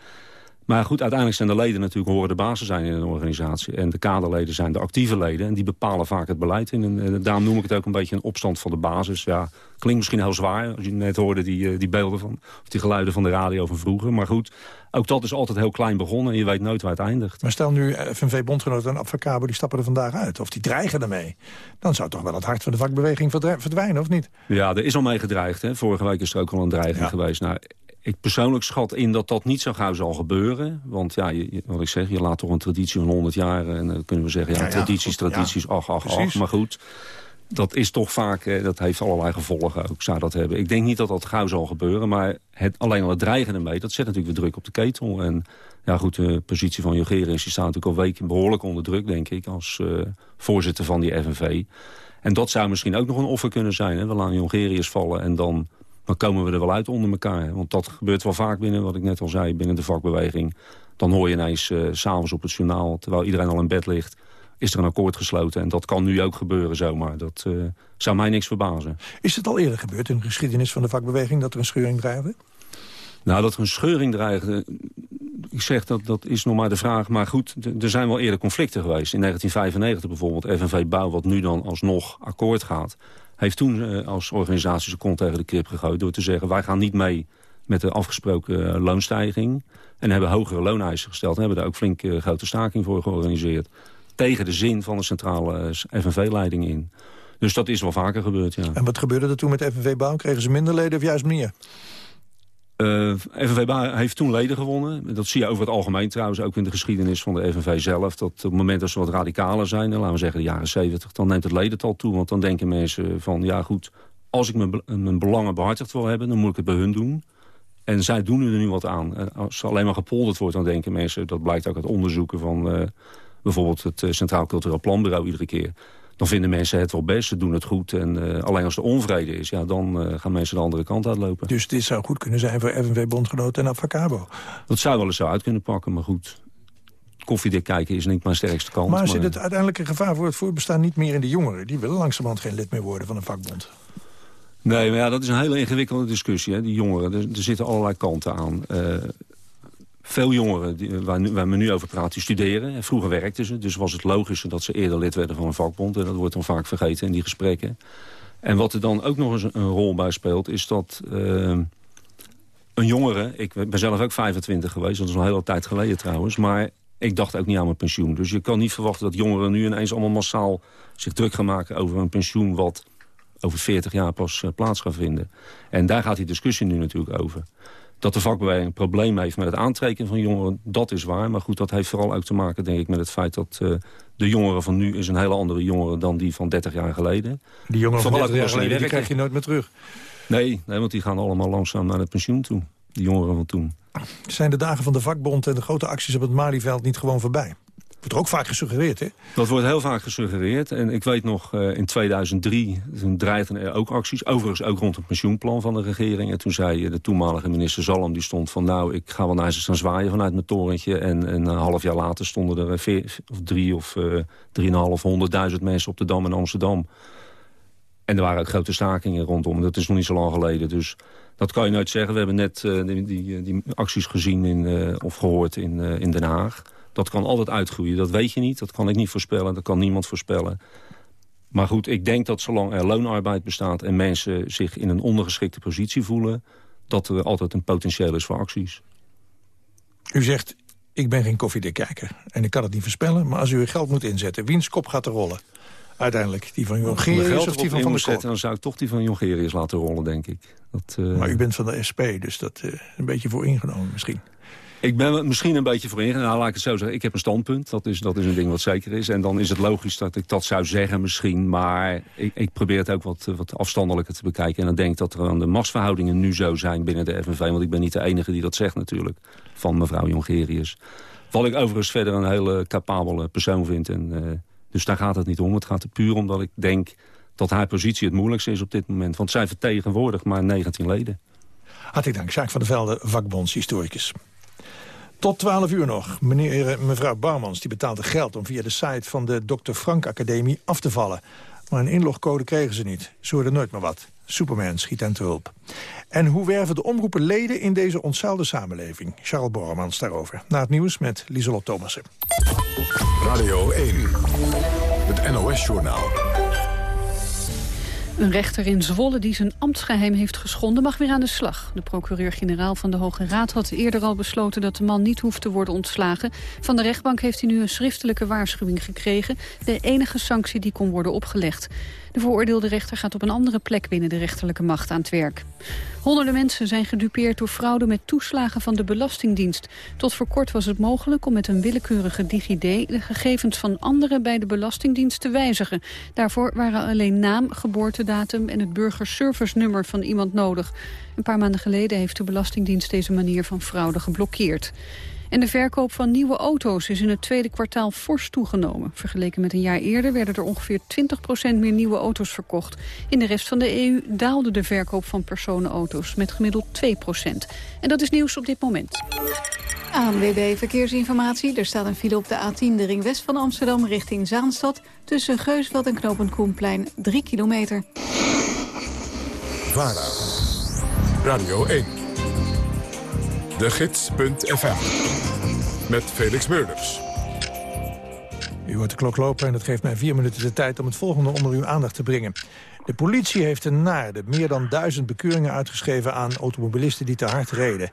Maar goed, uiteindelijk zijn de leden natuurlijk horen de basis zijn in een organisatie. En de kaderleden zijn de actieve leden. En die bepalen vaak het beleid. In een, en daarom noem ik het ook een beetje een opstand van de basis. Ja, klinkt misschien heel zwaar. Als je net hoorde die, die beelden van, of die geluiden van de radio van vroeger. Maar goed, ook dat is altijd heel klein begonnen. En je weet nooit waar het eindigt. Maar stel nu FNV-bondgenoten en Abfacabo die stappen er vandaag uit. Of die dreigen ermee. Dan zou toch wel het hart van de vakbeweging verdwijnen, of niet? Ja, er is al mee gedreigd. Hè. Vorige week is er ook al een dreiging ja. geweest. Nou, ik persoonlijk schat in dat dat niet zo gauw zal gebeuren. Want ja, je, wat ik zeg, je laat toch een traditie van 100 jaar... en dan kunnen we zeggen, ja, ja tradities, ja, tradities, ach, ach, ach. Maar goed, dat is toch vaak, dat heeft allerlei gevolgen ook, zou dat hebben. Ik denk niet dat dat gauw zal gebeuren, maar het, alleen al het dreigen ermee... dat zet natuurlijk weer druk op de ketel. En ja goed, de positie van Jongerius die staat natuurlijk al weken behoorlijk onder druk, denk ik... als uh, voorzitter van die FNV. En dat zou misschien ook nog een offer kunnen zijn. Hè? We laten Jongerius vallen en dan dan komen we er wel uit onder elkaar. Want dat gebeurt wel vaak binnen, wat ik net al zei, binnen de vakbeweging. Dan hoor je ineens uh, s'avonds op het journaal, terwijl iedereen al in bed ligt... is er een akkoord gesloten. En dat kan nu ook gebeuren zomaar. Dat uh, zou mij niks verbazen. Is het al eerder gebeurd in de geschiedenis van de vakbeweging... dat er een scheuring dreigde? Nou, dat er een scheuring dreigde... Ik zeg, dat, dat is nog maar de vraag. Maar goed, er zijn wel eerder conflicten geweest. In 1995 bijvoorbeeld, FNV Bouw, wat nu dan alsnog akkoord gaat heeft toen uh, als organisatie zijn kont tegen de krip gegooid... door te zeggen, wij gaan niet mee met de afgesproken uh, loonstijging... en hebben hogere looneisen gesteld... en hebben daar ook flink uh, grote staking voor georganiseerd... tegen de zin van de centrale FNV-leiding in. Dus dat is wel vaker gebeurd, ja. En wat gebeurde er toen met FNV Bouw? Kregen ze minder leden of juist meer? Uh, FNV Bouw heeft toen leden gewonnen. Dat zie je over het algemeen trouwens ook in de geschiedenis van de FNV zelf. Dat op het moment dat ze wat radicaler zijn, laten we zeggen de jaren 70... dan neemt het ledental toe, want dan denken mensen van... ja goed, als ik mijn, mijn belangen behartigd wil hebben, dan moet ik het bij hun doen. En zij doen er nu wat aan. Als alleen maar gepolderd wordt, dan denken mensen... dat blijkt ook uit onderzoeken van uh, bijvoorbeeld het Centraal Cultureel Planbureau iedere keer dan vinden mensen het wel best, ze doen het goed. En uh, alleen als er onvrede is, ja, dan uh, gaan mensen de andere kant uitlopen. Dus dit zou goed kunnen zijn voor FNV-bondgenoten en Avacabo? Dat zou wel eens zo uit kunnen pakken, maar goed. Koffiedik kijken is niet mijn sterkste kant. Maar, maar zit het uiteindelijke gevaar voor het voorbestaan niet meer in de jongeren? Die willen langzamerhand geen lid meer worden van een vakbond. Nee, maar ja, dat is een hele ingewikkelde discussie. Hè. Die jongeren, er, er zitten allerlei kanten aan. Uh, veel jongeren waar, we nu over praten, die studeren. Vroeger werkten ze, dus was het logischer dat ze eerder lid werden van een vakbond. En dat wordt dan vaak vergeten in die gesprekken. En wat er dan ook nog eens een rol bij speelt, is dat uh, een jongere... Ik ben zelf ook 25 geweest, dat is al een hele tijd geleden trouwens... maar ik dacht ook niet aan mijn pensioen. Dus je kan niet verwachten dat jongeren nu ineens allemaal massaal zich druk gaan maken over een pensioen... wat over 40 jaar pas uh, plaats gaat vinden. En daar gaat die discussie nu natuurlijk over. Dat de vakbeweging een probleem heeft met het aantrekken van jongeren, dat is waar. Maar goed, dat heeft vooral ook te maken denk ik, met het feit dat uh, de jongeren van nu is een hele andere jongere dan die van 30 jaar geleden. Die jongeren van 30 jaar geleden, die krijg je nooit meer terug. Nee, nee, want die gaan allemaal langzaam naar het pensioen toe. Die jongeren van toen. Zijn de dagen van de vakbond en de grote acties op het Malieveld niet gewoon voorbij? Wordt ook vaak gesuggereerd, hè? Dat wordt heel vaak gesuggereerd. En ik weet nog, uh, in 2003 toen dreigden er ook acties. Overigens ook rond het pensioenplan van de regering. En toen zei de toenmalige minister Zalm, die stond van... nou, ik ga wel naar ze staan zwaaien vanuit mijn torentje. En, en een half jaar later stonden er vier, of drie of uh, drieënhalf, honderdduizend mensen op de Dam in Amsterdam. En er waren ook grote stakingen rondom. Dat is nog niet zo lang geleden, dus... Dat kan je nooit zeggen. We hebben net die, die, acties gezien in, of gehoord in, in Den Haag Dat kan altijd uitgroeien. Dat weet je niet, dat kan ik niet voorspellen, dat kan niemand voorspellen. Maar goed, ik denk dat zolang er loonarbeid bestaat... en mensen zich in een ondergeschikte positie voelen... dat er altijd een potentieel is voor acties. U zegt, ik ben geen koffiedikkijker en ik kan het niet voorspellen... maar als u uw geld moet inzetten, wiens kop gaat er rollen? Uiteindelijk, die van Jongerius of die van Van der Kolk? Dan zou ik toch die van Jongerius laten rollen, denk ik. Dat, uh... Maar u bent van de SP, dus dat uh, een beetje vooringenomen misschien. Ik ben misschien een beetje voor ingenomen. Nou, laat ik het zo zeggen. Ik heb een standpunt. Dat is, dat is een ding wat zeker is. En dan is het logisch dat ik dat zou zeggen misschien. Maar ik, ik probeer het ook wat, wat afstandelijker te bekijken. En dan denk dat er aan de machtsverhoudingen nu zo zijn binnen de FNV. Want ik ben niet de enige die dat zegt natuurlijk. Van mevrouw Jongerius. Wat ik overigens verder een hele capabele persoon vind. En, uh, dus daar gaat het niet om. Het gaat er puur om dat ik denk dat haar positie het moeilijkste is op dit moment. Want zij vertegenwoordigt maar 19 leden. Hartelijk dank. Jacques van der Velde, vakbondshistoricus. Tot 12 uur nog. Meneer, eh, mevrouw Bouwmans die betaalde geld om via de site van de Dr. Frank Academie af te vallen. Maar een inlogcode kregen ze niet. Ze hoorden nooit meer wat. Superman schiet hen te hulp. En hoe werven de omroepen leden in deze ontzuilde samenleving? Charles Borremans daarover. Na het nieuws met Lieselot Thomassen. Radio 1, het NOS-journaal. Een rechter in Zwolle die zijn ambtsgeheim heeft geschonden mag weer aan de slag. De procureur-generaal van de Hoge Raad had eerder al besloten dat de man niet hoeft te worden ontslagen. Van de rechtbank heeft hij nu een schriftelijke waarschuwing gekregen. De enige sanctie die kon worden opgelegd. De veroordeelde rechter gaat op een andere plek binnen de rechterlijke macht aan het werk. Honderden mensen zijn gedupeerd door fraude met toeslagen van de Belastingdienst. Tot voor kort was het mogelijk om met een willekeurige DigiD... de gegevens van anderen bij de Belastingdienst te wijzigen. Daarvoor waren alleen naam, geboortedatum en het burgerservice-nummer van iemand nodig. Een paar maanden geleden heeft de Belastingdienst deze manier van fraude geblokkeerd. En de verkoop van nieuwe auto's is in het tweede kwartaal fors toegenomen. Vergeleken met een jaar eerder werden er ongeveer 20% meer nieuwe auto's verkocht. In de rest van de EU daalde de verkoop van personenauto's met gemiddeld 2% En dat is nieuws op dit moment. ANWB Verkeersinformatie. Er staat een file op de A10, de ring west van Amsterdam richting Zaanstad... tussen Geusveld en Knopend Koenplein, 3 kilometer. VARA, Radio 1, de gids.fm, met Felix Meurders. U hoort de klok lopen en dat geeft mij vier minuten de tijd om het volgende onder uw aandacht te brengen. De politie heeft in Naarden meer dan duizend bekeuringen uitgeschreven aan automobilisten die te hard reden.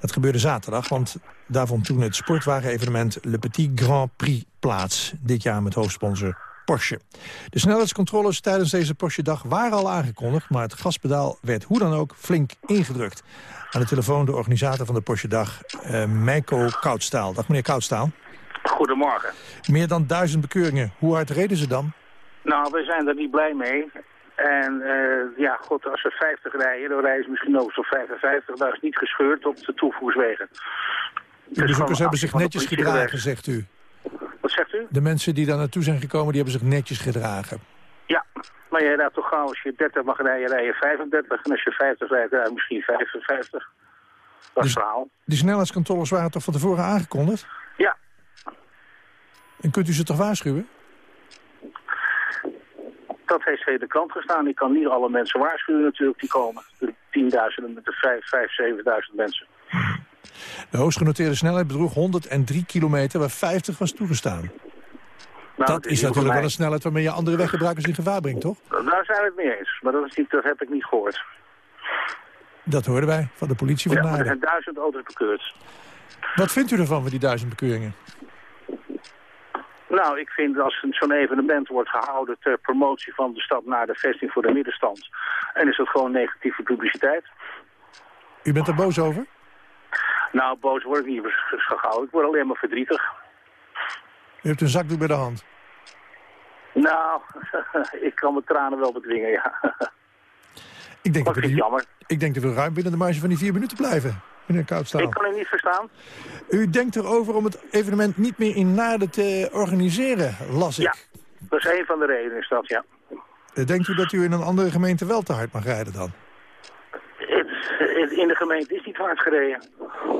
Dat gebeurde zaterdag, want daar vond toen het sportwagen-evenement Le Petit Grand Prix plaats. Dit jaar met hoofdsponsor Porsche. De snelheidscontroles tijdens deze Porsche-dag waren al aangekondigd... maar het gaspedaal werd hoe dan ook flink ingedrukt. Aan de telefoon de organisator van de Porsche-dag, uh, Meiko Koudstaal. Dag meneer Koudstaal. Goedemorgen. Meer dan duizend bekeuringen. Hoe hard reden ze dan? Nou, we zijn er niet blij mee. En uh, ja, god, als ze 50 rijden, dan rijden ze misschien ook zo'n 55. Daar is niet gescheurd op de toevoerswegen. De bezoekers hebben zich netjes gedragen, zegt u. Wat zegt u? De mensen die daar naartoe zijn gekomen, die hebben zich netjes gedragen. Maar je rijdt toch gauw, als je 30 mag rijden, rij je 35. En als je 50 rijdt, rij je misschien 55. Dat is Dus- verhaal. Die snelheidscontroles waren toch van tevoren aangekondigd? Ja. En kunt u ze toch waarschuwen? Dat heeft via de kant gestaan. Ik kan niet alle mensen waarschuwen natuurlijk die komen. De tienduizenden met de vijf, vijf, zevenduizend mensen. De hoogstgenoteerde snelheid bedroeg 103 kilometer, waar 50 was toegestaan. Nou, dat is natuurlijk wel een snelheid waarmee je andere weggebruikers in gevaar brengt, toch? Daar zijn we het mee eens. Maar dat, is niet, dat heb ik niet gehoord. Dat hoorden wij van de politie van Ja, er zijn duizend auto's bekeurd. Wat vindt u ervan, van die duizend bekeuringen? Nou, ik vind als zo'n evenement wordt gehouden ter promotie van de stad naar de vesting voor de middenstand. En is dat gewoon negatieve publiciteit. U bent er boos over? Nou, boos word ik niet gehouden. Ik word alleen maar verdrietig. U hebt een zakdoek bij de hand. Nou, ik kan mijn tranen wel bedwingen, ja. Ik denk, Wat dat we, jammer? ik denk dat we ruim binnen de marge van die vier minuten blijven, meneer Koudstaal. Ik kan u niet verstaan. U denkt erover om het evenement niet meer in Naarden te organiseren, las ik. Ja, dat is een van de redenen is dat, ja. Eh, Denkt u dat u in een andere gemeente wel te hard mag rijden dan? In de gemeente is niet hard gereden.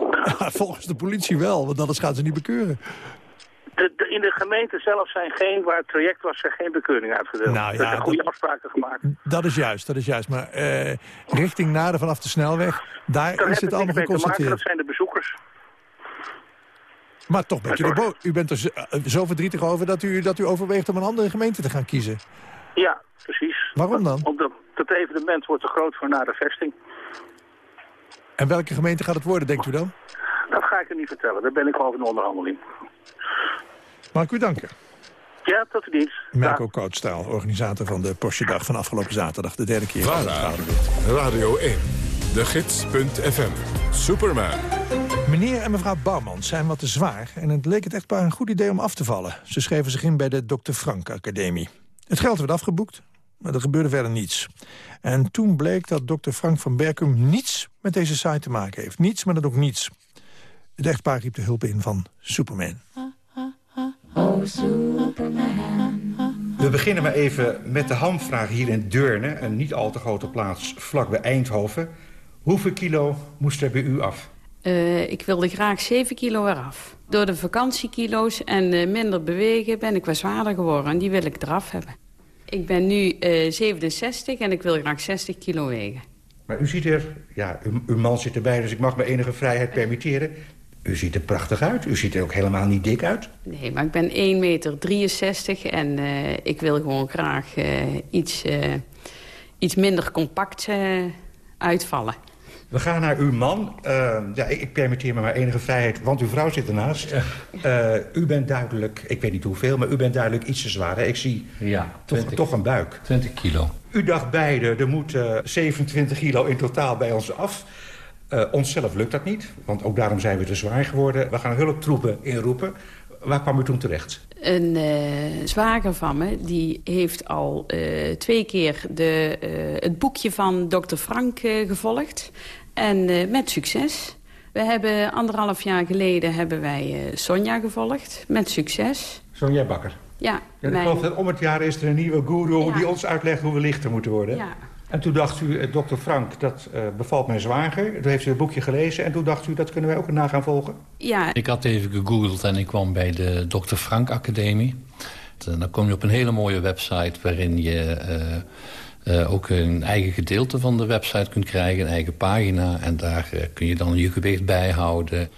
Volgens de politie wel, want anders gaan ze niet bekeuren. De, de- in de gemeente zelf zijn geen, waar het traject was, zijn geen bekeuringen uitgedeeld. Nou er ja, zijn goede afspraken gemaakt. Dat is juist, dat is juist. Maar eh, richting Naarden vanaf de snelweg, daar is het allemaal maken, dat geconstateerd. zijn de bezoekers. Maar toch bent u, er u bent er zo, eh, zo verdrietig over dat u, dat u overweegt om een andere gemeente te gaan kiezen. Ja, precies. Waarom dan? Omdat het evenement wordt te groot voor na de vesting. En welke gemeente gaat het worden, denkt u dan? Dat ga ik u niet vertellen. Daar ben ik over in onderhandeling. Mag ik u danken? Ja, tot de dienst. Merco Koudstraal, organisator van de Porsche Dag van afgelopen zaterdag. De derde keer. VARA, Radio 1, de gids.fm, Superman. Meneer en mevrouw Bouwman zijn wat te zwaar... en het leek het echtpaar een goed idee om af te vallen. Ze schreven zich in bij de Dr. Frank Academie. Het geld werd afgeboekt, maar er gebeurde verder niets. En toen bleek dat Dr. Frank van Berkum niets met deze site te maken heeft. Niets, maar dan ook niets. Het echtpaar riep de hulp in van Superman. We beginnen maar even met de hamvraag hier in Deurne... een niet al te grote plaats vlakbij Eindhoven. Hoeveel kilo moest er bij u af? Eh, ik wilde graag 7 kilo eraf. Door de vakantiekilo's en eh, minder bewegen ben ik wat zwaarder geworden. En die wil ik eraf hebben. Ik ben nu eh, 67 en ik wil graag 60 kilo wegen. Maar u ziet er... Ja, uw, uw man zit erbij, dus ik mag me enige vrijheid permitteren. U ziet er prachtig uit. U ziet er ook helemaal niet dik uit. Nee, maar ik ben 1,63 meter en eh, ik wil gewoon graag eh, iets, eh, iets minder compact eh, uitvallen. We gaan naar uw man. Uh, ja, ik, permitteer me maar enige vrijheid, want uw vrouw zit ernaast. Uh, u bent duidelijk, ik weet niet hoeveel, maar u bent duidelijk iets te zwaar. hè? Ik zie Ja, toch, 20. toch een buik. 20 kilo. U dacht beide, er moet eh, 27 kilo in totaal bij ons af. Uh, onszelf lukt dat niet, want ook daarom zijn we te zwaar geworden. We gaan hulptroepen inroepen. Waar kwam u toen terecht? Een eh, zwager van me die heeft al eh, twee keer de, eh, het boekje van dokter Frank eh, gevolgd. En eh, met succes. We hebben anderhalf jaar geleden hebben wij eh, Sonja gevolgd. Met succes. Sonja Bakker. Ja, Ja, ik mijn- geloof dat om het jaar is er een nieuwe guru die ons uitlegt hoe we lichter moeten worden. Ja. En toen dacht u, eh, dokter Frank, dat eh, bevalt mijn zwager. Toen heeft u het boekje gelezen en toen dacht u, dat kunnen wij ook na gaan volgen. ja, Ik had even gegoogeld en ik kwam bij de Dr. Frank Academie. En dan kom je op een hele mooie website waarin je eh, eh, ook een eigen gedeelte van de website kunt krijgen. Een eigen pagina en daar eh, kun je dan je gewicht bijhouden.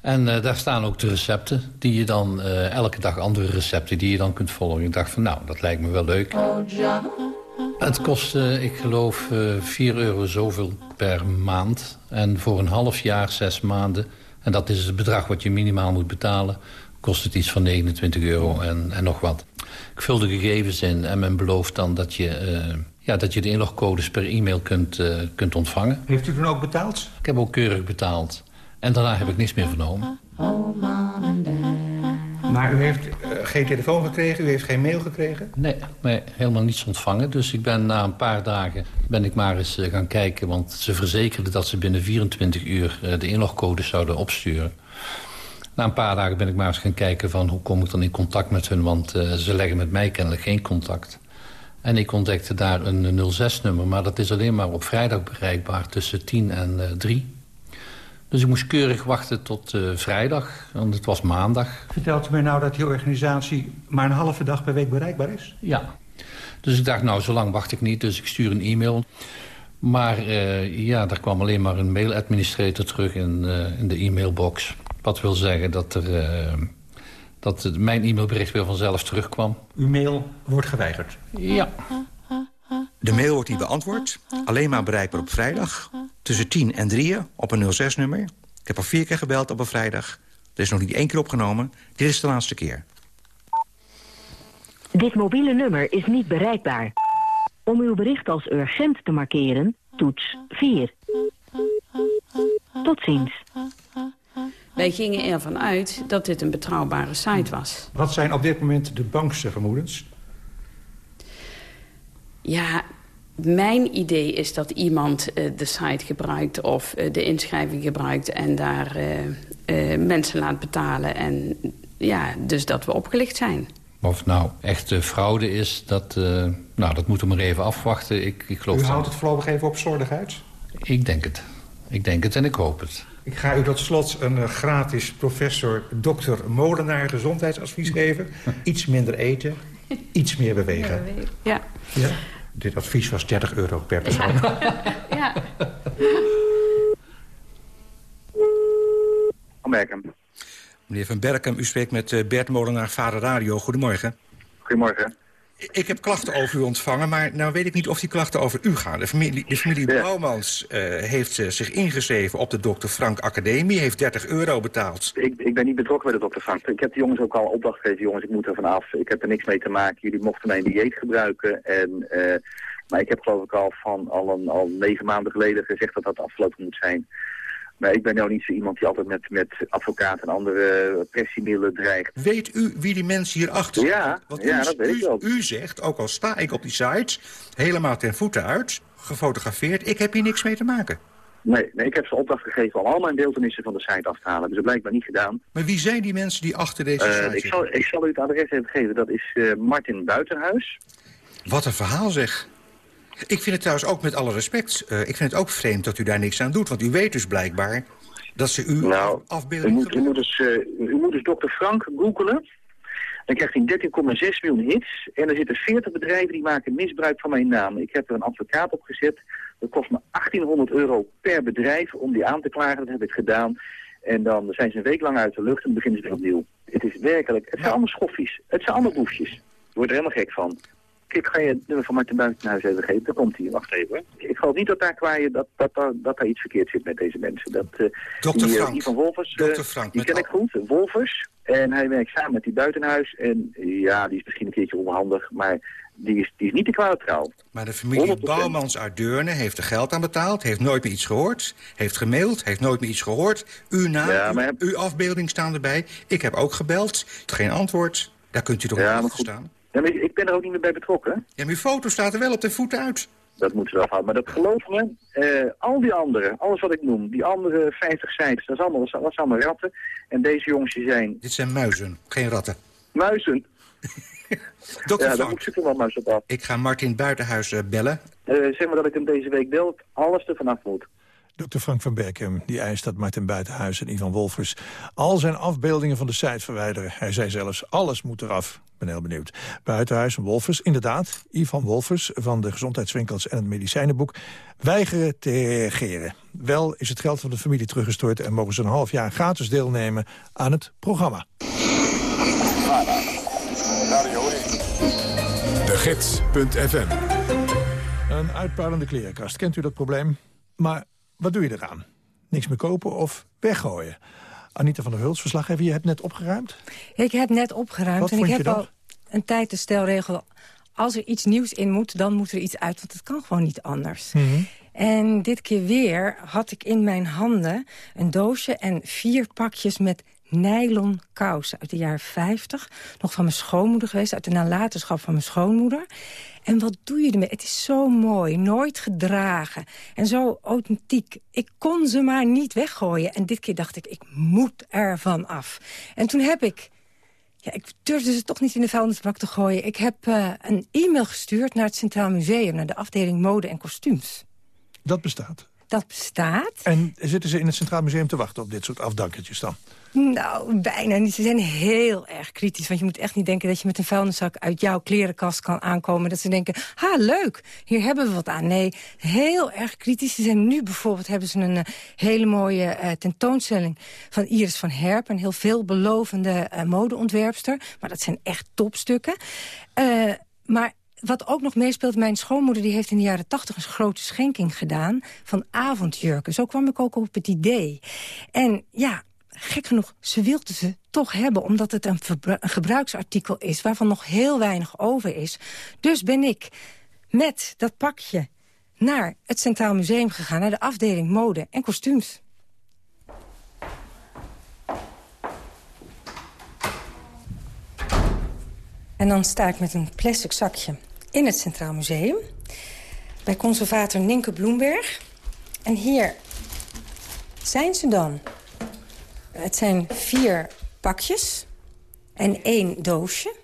En eh, daar staan ook de recepten die je dan, eh, elke dag andere recepten die je dan kunt volgen. Ik dacht van nou, dat lijkt me wel leuk. Het kostte, ik geloof, eh 4 euro zoveel per maand. En voor een half jaar, zes maanden... en dat is het bedrag wat je minimaal moet betalen... kost het iets van 29 euro en, en nog wat. Ik vul de gegevens in en men belooft dan dat je, eh, ja, dat je de inlogcodes per e-mail kunt, eh, kunt ontvangen. Heeft u toen ook betaald? Ik heb ook keurig betaald. En daarna heb ik niks meer vernomen. Maar u heeft eh, geen telefoon gekregen, u heeft geen mail gekregen? Nee, helemaal niets ontvangen. Dus ik ben na een paar dagen ben ik maar eens eh, gaan kijken... want ze verzekerden dat ze binnen 24 uur eh, de inlogcodes zouden opsturen. Na een paar dagen ben ik maar eens gaan kijken van hoe kom ik dan in contact met hun... want ze leggen met mij kennelijk geen contact. En ik ontdekte daar een 06-nummer, maar dat is alleen maar op vrijdag bereikbaar... tussen 10 en eh 3. Dus ik moest keurig wachten tot eh, vrijdag, want het was maandag. Vertelt u mij nou dat die organisatie maar een halve dag per week bereikbaar is? Ja. Dus ik dacht, nou, zo lang wacht ik niet, dus ik stuur een e-mail. Maar eh, ja, daar kwam alleen maar een mailadministrator terug in, eh, in de e-mailbox. Wat wil zeggen dat, er, dat het- mijn e-mailbericht weer vanzelf terugkwam. Uw mail wordt geweigerd. Ja. De mail wordt niet beantwoord. Alleen maar bereikbaar op vrijdag. Tussen 10 en 3 op een 06-nummer. Ik heb al vier keer gebeld op een vrijdag. Er is nog niet één keer opgenomen. Dit is de laatste keer. Dit mobiele nummer is niet bereikbaar. Om uw bericht als urgent te markeren, toets 4. Tot ziens. wij gingen ervan uit dat dit een betrouwbare site was. Wat zijn op dit moment de bankste vermoedens? Ja, mijn idee is dat iemand eh, de site gebruikt of eh, de inschrijving gebruikt... en daar eh, eh, mensen laat betalen. En ja, dus dat we opgelicht zijn. Of het nou echt fraude is, dat, eh, nou, dat moeten we maar even afwachten. Ik, ik geloof U dat- houdt het voorlopig even op slordigheid? Ik denk het. Ik denk het en ik hoop het. Ik ga u tot slot een gratis professor dokter Molenaar gezondheidsadvies geven. Iets minder eten, iets meer bewegen. Ja. Ja. Dit advies was 30 euro per persoon. ja. Merken. Meneer Van Berkem, u spreekt met uh, Bert Molenaar, Vader Radio. Goedemorgen. Goedemorgen. Ik heb klachten over u ontvangen, maar nou weet ik niet of die klachten over u gaan. De familie, de familie ja. Bouwmans uh, heeft uh, zich ingeschreven op de Dr. Frank Academie, heeft 30 euro betaald. Ik, ik ben niet betrokken bij de Dr. Frank. Ik heb de jongens ook al opdracht gegeven, jongens, ik moet er vanaf. Ik heb er niks mee te maken. Jullie mochten mijn dieet gebruiken. En, uh, maar ik heb geloof ik al van al, een, al negen maanden geleden gezegd dat dat afgelopen moet zijn. Maar ik ben nou niet zo iemand die altijd met, met advocaten en andere pressiemiddelen dreigt. Weet u wie die mensen hierachter zijn? Ja, Want ja u, dat weet u, ik ook. U zegt, ook al sta ik op die sites, helemaal ten voeten uit, gefotografeerd, ik heb hier niks mee te maken. Nee, nee, ik heb ze opdracht gegeven om al mijn beeldenissen van de site af te halen. Dus dat blijkbaar niet gedaan. Maar wie zijn die mensen die achter deze Uh, site ik, zal, ik zal u het adres even geven. Dat is uh, Martin Buitenhuis. Wat een verhaal zeg. Ik vind het trouwens ook met alle respect, uh, ik vind het ook vreemd dat u daar niks aan doet. Want u weet dus blijkbaar dat ze u nou, afbeelding u moet, u moet, dus, uh, u moet dus Dr. Frank googelen. Dan krijgt hij 13,6 miljoen hits. En er zitten 40 bedrijven die maken misbruik van mijn naam. Ik heb er een advocaat op gezet. Dat kost me 1800 euro per bedrijf om die aan te klagen. Dat heb ik gedaan. En dan zijn ze een week lang uit de lucht en beginnen ze weer opnieuw. Het is werkelijk... Het zijn allemaal schoffies. Het zijn allemaal boefjes. Je wordt er helemaal gek van. Ik ga je het nummer van Martin Buitenhuis even geven. Daar komt hij. Wacht even. Ik geloof niet dat daar, je, dat, dat, dat, dat daar iets verkeerd zit met deze mensen. Dat, uh, Dokter die, Frank. Die van Wolfers, Dr. Frank, die ken ik goed. Wolfers. En hij werkt samen met die Buitenhuis. En ja, die is misschien een keertje onhandig. Maar die is, die is niet te kwade trouw. Maar de familie 100%. Bouwmans uit Deurne heeft er geld aan betaald. Heeft nooit meer iets gehoord. Heeft gemaild. Heeft nooit meer iets gehoord. Uw naam, Ja, maar- uw, uw afbeelding staan erbij. Ik heb ook gebeld. Geen antwoord. Daar kunt u toch Ja, goed. staan? Ja, maar ik- ik ben er ook niet meer bij betrokken. Ja, maar uw foto staat er wel op de voeten uit. Dat moeten ze wel houden. Maar dat geloof me, eh, al die anderen, alles wat ik noem, die andere 50 sites, dat is allemaal, dat is allemaal ratten. En deze jongens die zijn Dit zijn muizen, geen ratten. muizen. Dokter ja, daar Frank. moet ze toch wel muis op af. Ik ga Martin Buitenhuis eh, bellen. Eh, zeg maar dat ik hem deze week bel, dat alles er vanaf moet. Dr. Frank van Berkem die eist dat Martin Buitenhuis en Ivan Wolfers... al zijn afbeeldingen van de site verwijderen. Hij zei zelfs, alles moet eraf. Ik ben heel benieuwd. Buitenhuis en Wolfers, inderdaad. Ivan Wolfers van de Gezondheidswinkels en het Medicijnenboek... weigeren te reageren. Wel is het geld van de familie teruggestort... en mogen ze een half jaar gratis deelnemen aan het programma. De Gids.fm Een uitpuilende klerenkast. Kent u dat probleem? Maar wat doe je eraan? Niks meer kopen of weggooien? Anita van der Hulst, verslaggever, je hebt net opgeruimd? Ik heb net opgeruimd Wat en ik je heb dan? al een tijd de stelregel... als er iets nieuws in moet, dan moet er iets uit, want het kan gewoon niet anders. Mhm. En dit keer weer had ik in mijn handen een doosje en vier pakjes met nylon kousen uit de jaren 50. Nog van mijn schoonmoeder geweest, uit de nalatenschap van mijn schoonmoeder. En wat doe je ermee? Het is zo mooi, nooit gedragen en zo authentiek. Ik kon ze maar niet weggooien. En dit keer dacht ik, ik moet ervan af. En toen heb ik ja, ik durfde ze toch niet in de vuilnisbak te gooien. Ik heb eh, een e-mail gestuurd naar het Centraal Museum... naar de afdeling mode en kostuums. Dat bestaat. Dat bestaat. En zitten ze in het Centraal Museum te wachten op dit soort afdankertjes dan? Nou, bijna niet. Ze zijn heel erg kritisch. Want je moet echt niet denken dat je met een vuilniszak uit jouw klerenkast kan aankomen. Dat ze denken, ha, leuk, hier hebben we wat aan. Nee, heel erg kritisch. Ze zijn nu bijvoorbeeld, hebben ze een eh, hele mooie eh, tentoonstelling van Iris van Herp. Een heel veelbelovende eh, modeontwerpster. Maar dat zijn echt topstukken. Maar wat ook nog meespeelt, mijn schoonmoeder die heeft in de jaren tachtig een grote schenking gedaan van avondjurken. Zo kwam ik ook op het idee. En ja, gek genoeg, ze wilde ze toch hebben... omdat het een, een gebruiksartikel is waarvan nog heel weinig over is. Dus ben ik met dat pakje naar het Centraal Museum gegaan... naar de afdeling mode en kostuums. En dan sta ik met een plastic zakje in het Centraal Museum... bij conservator Ninke Bloemberg. En hier zijn ze dan. Het zijn vier pakjes en één doosje.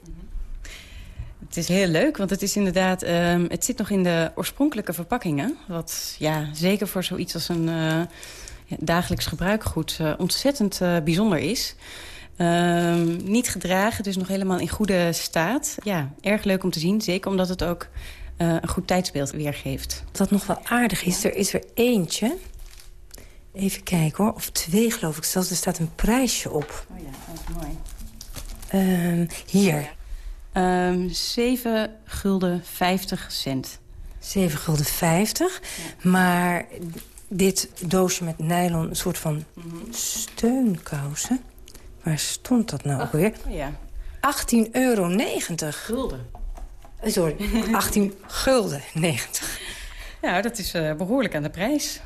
Het is heel leuk, want het is inderdaad... ehm, het zit nog in de oorspronkelijke verpakkingen. Wat ja, zeker voor zoiets als een eh, dagelijks gebruikgoed eh, ontzettend eh, bijzonder is. Ehm, niet gedragen, dus nog helemaal in goede staat. Ja, erg leuk om te zien. Zeker omdat het ook eh, een goed tijdsbeeld weergeeft. Wat nog wel aardig is, er is er eentje Even kijken hoor, of twee geloof ik zelfs. Er staat een prijsje op. Oh ja, dat is mooi. Ehm, hier. Um, 7 gulden 50 cent. 7 gulden 50. Maar dit doosje met nylon, een soort van steunkousen. Waar stond dat nou ook weer? Oh ja. 18,90 euro. Gulden. Sorry, 18 gulden 90. Ja, dat is uh, behoorlijk aan de prijs.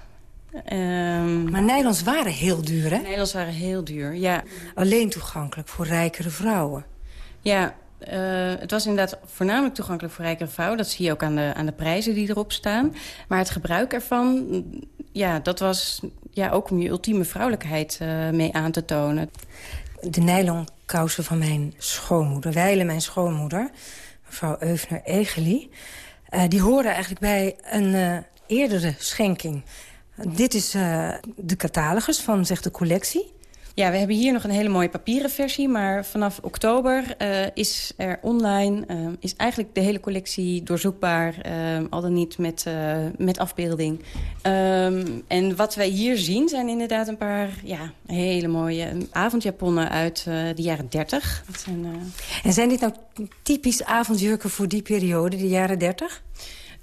Um, maar nylons waren heel duur, hè? Nylons waren heel duur, ja. Alleen toegankelijk voor rijkere vrouwen. Ja, uh, het was inderdaad voornamelijk toegankelijk voor rijkere vrouwen. Dat zie je ook aan de, aan de prijzen die erop staan. Maar het gebruik ervan, ja, dat was ja, ook om je ultieme vrouwelijkheid uh, mee aan te tonen. De nylon kousen van mijn schoonmoeder, Weile mijn schoonmoeder... mevrouw Eufner Egeli... Uh, die hoorden eigenlijk bij een uh, eerdere schenking. Dit is uh, de catalogus van zeg, de collectie. Ja, we hebben hier nog een hele mooie papieren versie. Maar vanaf oktober uh, is er online... Uh, is eigenlijk de hele collectie doorzoekbaar. al dan niet met, met afbeelding. Um, en wat wij hier zien zijn inderdaad een paar ja, hele mooie avondjaponnen uit de jaren 30. Zijn, en zijn dit nou typisch avondjurken voor die periode, de jaren 30?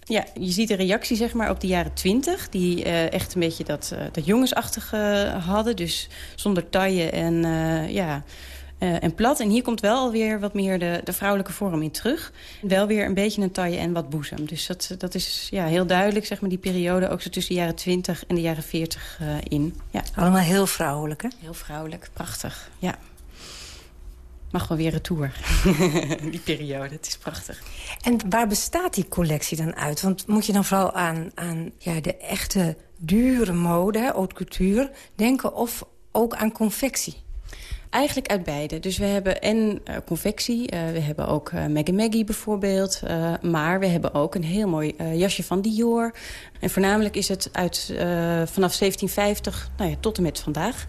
Ja, je ziet een reactie zeg maar, op de jaren twintig... die uh, echt een beetje dat, uh, dat jongensachtige hadden. Dus zonder taille en, uh, ja, en plat. En hier komt wel alweer wat meer de, de vrouwelijke vorm in terug. Wel weer een beetje een taille en wat boezem. Dus dat, dat is ja, heel duidelijk, zeg maar, die periode... ook zo tussen de jaren twintig en de jaren veertig in. Ja. Allemaal heel vrouwelijk, hè? Heel vrouwelijk, prachtig, ja mag wel weer retour. die periode, het is prachtig. En waar bestaat die collectie dan uit? Want moet je dan vooral aan, aan ja, de echte dure mode, haute couture, denken... of ook aan confectie? Eigenlijk uit beide. Dus we hebben en uh, confectie, uh, we hebben ook uh, Maggie Maggie bijvoorbeeld. maar we hebben ook een heel mooi jasje van Dior. En voornamelijk is het uit, vanaf 1750 nou ja, tot en met vandaag.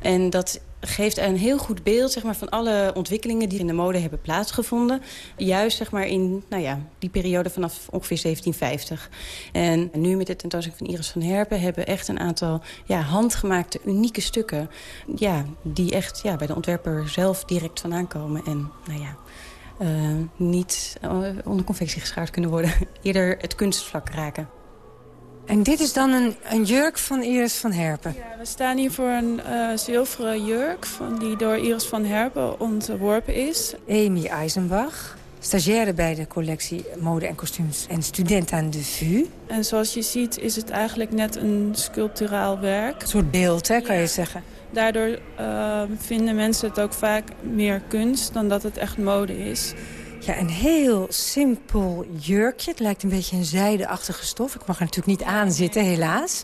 En dat geeft een heel goed beeld zeg maar, van alle ontwikkelingen die in de mode hebben plaatsgevonden. Juist zeg maar, in nou ja, die periode vanaf ongeveer 1750. En nu met de tentoonstelling van Iris van Herpen hebben we echt een aantal ja, handgemaakte unieke stukken. Ja, die echt ja, bij de ontwerper zelf direct vandaan komen. En nou ja, uh, niet onder confectie geschaard kunnen worden. Eerder het kunstvlak raken. En dit is dan een, een jurk van Iris van Herpen? Ja, we staan hier voor een uh, zilveren jurk van, die door Iris van Herpen ontworpen is. Amy Eisenbach, stagiaire bij de collectie Mode en Kostuums en student aan de VU. En zoals je ziet is het eigenlijk net een sculpturaal werk. Een soort beeld, hè, kan ja. je zeggen. Daardoor uh, vinden mensen het ook vaak meer kunst dan dat het echt mode is. Ja, een heel simpel jurkje. Het lijkt een beetje een zijdeachtige stof. Ik mag er natuurlijk niet aan zitten, helaas.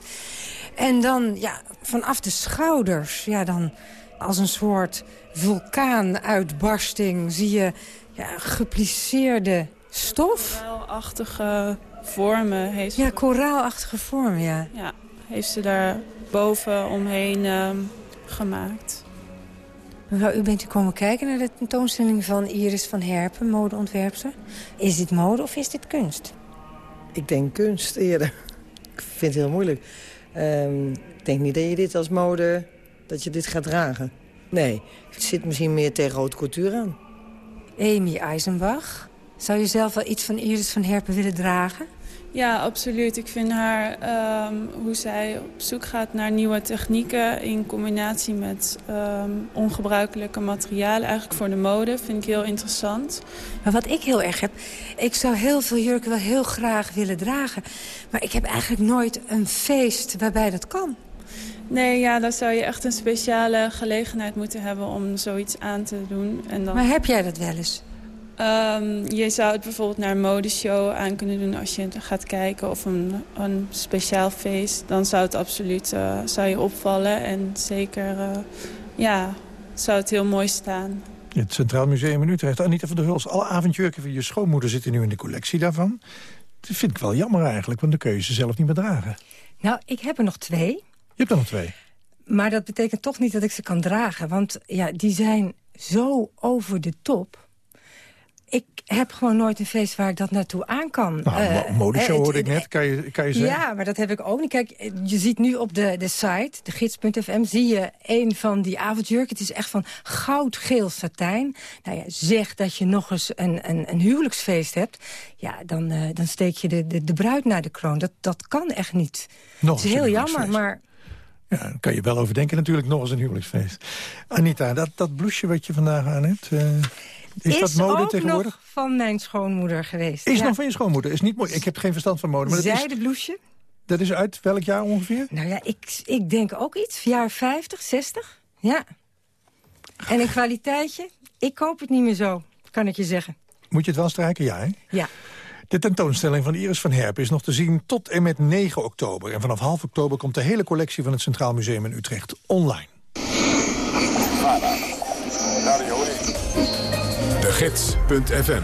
En dan, ja, vanaf de schouders, ja, dan als een soort vulkaanuitbarsting... zie je ja, geplisseerde stof. Koraalachtige vormen. Heeft ja, koraalachtige vormen, ja. Ja, heeft ze daar boven omheen uh, gemaakt. Mevrouw, u bent u komen kijken naar de tentoonstelling van Iris van Herpen, modeontwerpster. Is dit mode of is dit kunst? Ik denk kunst eerder. Ik vind het heel moeilijk. Um, ik denk niet dat je dit als mode, dat je dit gaat dragen. Nee, het zit misschien meer tegen haute couture aan. Amy Eisenbach, zou je zelf wel iets van Iris van Herpen willen dragen? Ja, absoluut. Ik vind haar, um, hoe zij op zoek gaat naar nieuwe technieken... in combinatie met um, ongebruikelijke materialen, eigenlijk voor de mode, vind ik heel interessant. Maar wat ik heel erg heb, ik zou heel veel jurken wel heel graag willen dragen. Maar ik heb eigenlijk nooit een feest waarbij dat kan. Nee, ja, dan zou je echt een speciale gelegenheid moeten hebben om zoiets aan te doen. En dan... Maar heb jij dat wel eens? Um, je zou het bijvoorbeeld naar een modeshow aan kunnen doen als je gaat kijken. Of een, een speciaal feest. Dan zou het absoluut uh, zou je opvallen. En zeker, uh, ja, zou het heel mooi staan. Het Centraal Museum in Utrecht. Anita van der Huls, alle avondjurken van je schoonmoeder zitten nu in de collectie daarvan. Dat vind ik wel jammer eigenlijk, want dan kun je ze zelf niet meer dragen. Nou, ik heb er nog twee. Je hebt er nog twee? Maar dat betekent toch niet dat ik ze kan dragen. Want ja, die zijn zo over de top ik heb gewoon nooit een feest waar ik dat naartoe aan kan. Nou, Uh, mo- modeshow eh, hoorde ik net, kan je, kan je zeggen? Ja, maar dat heb ik ook niet. Kijk, eh, je ziet nu op de, de site, de gids.fm... zie je een van die avondjurken. Het is echt van goudgeel satijn. Nou ja, zeg dat je nog eens een, een, een huwelijksfeest hebt... ja, dan, eh, dan steek je de, de, de bruid naar de kroon. Dat, dat kan echt niet. Nog het is heel jammer, maar... Ja, daar kan je wel over denken natuurlijk, nog eens een huwelijksfeest. Anita, dat, dat blouseje wat je vandaag aan hebt... eh, is, dat mode ook tegenwoordig? nog van mijn schoonmoeder geweest. Is Ja. nog van je schoonmoeder. Is niet mooi. Ik heb geen verstand van mode. Maar is, Zijde blouseje. dat is uit welk jaar ongeveer? Nou ja, ik, ik denk ook iets. Jaar 50, 60. Ja. En een kwaliteitje? Ik koop het niet meer zo, kan ik je zeggen. Moet je het wel strijken? Ja, hè? Ja. De tentoonstelling van Iris van Herpen is nog te zien tot en met 9 oktober. En vanaf half oktober komt de hele collectie van het Centraal Museum in Utrecht online. Gids.fm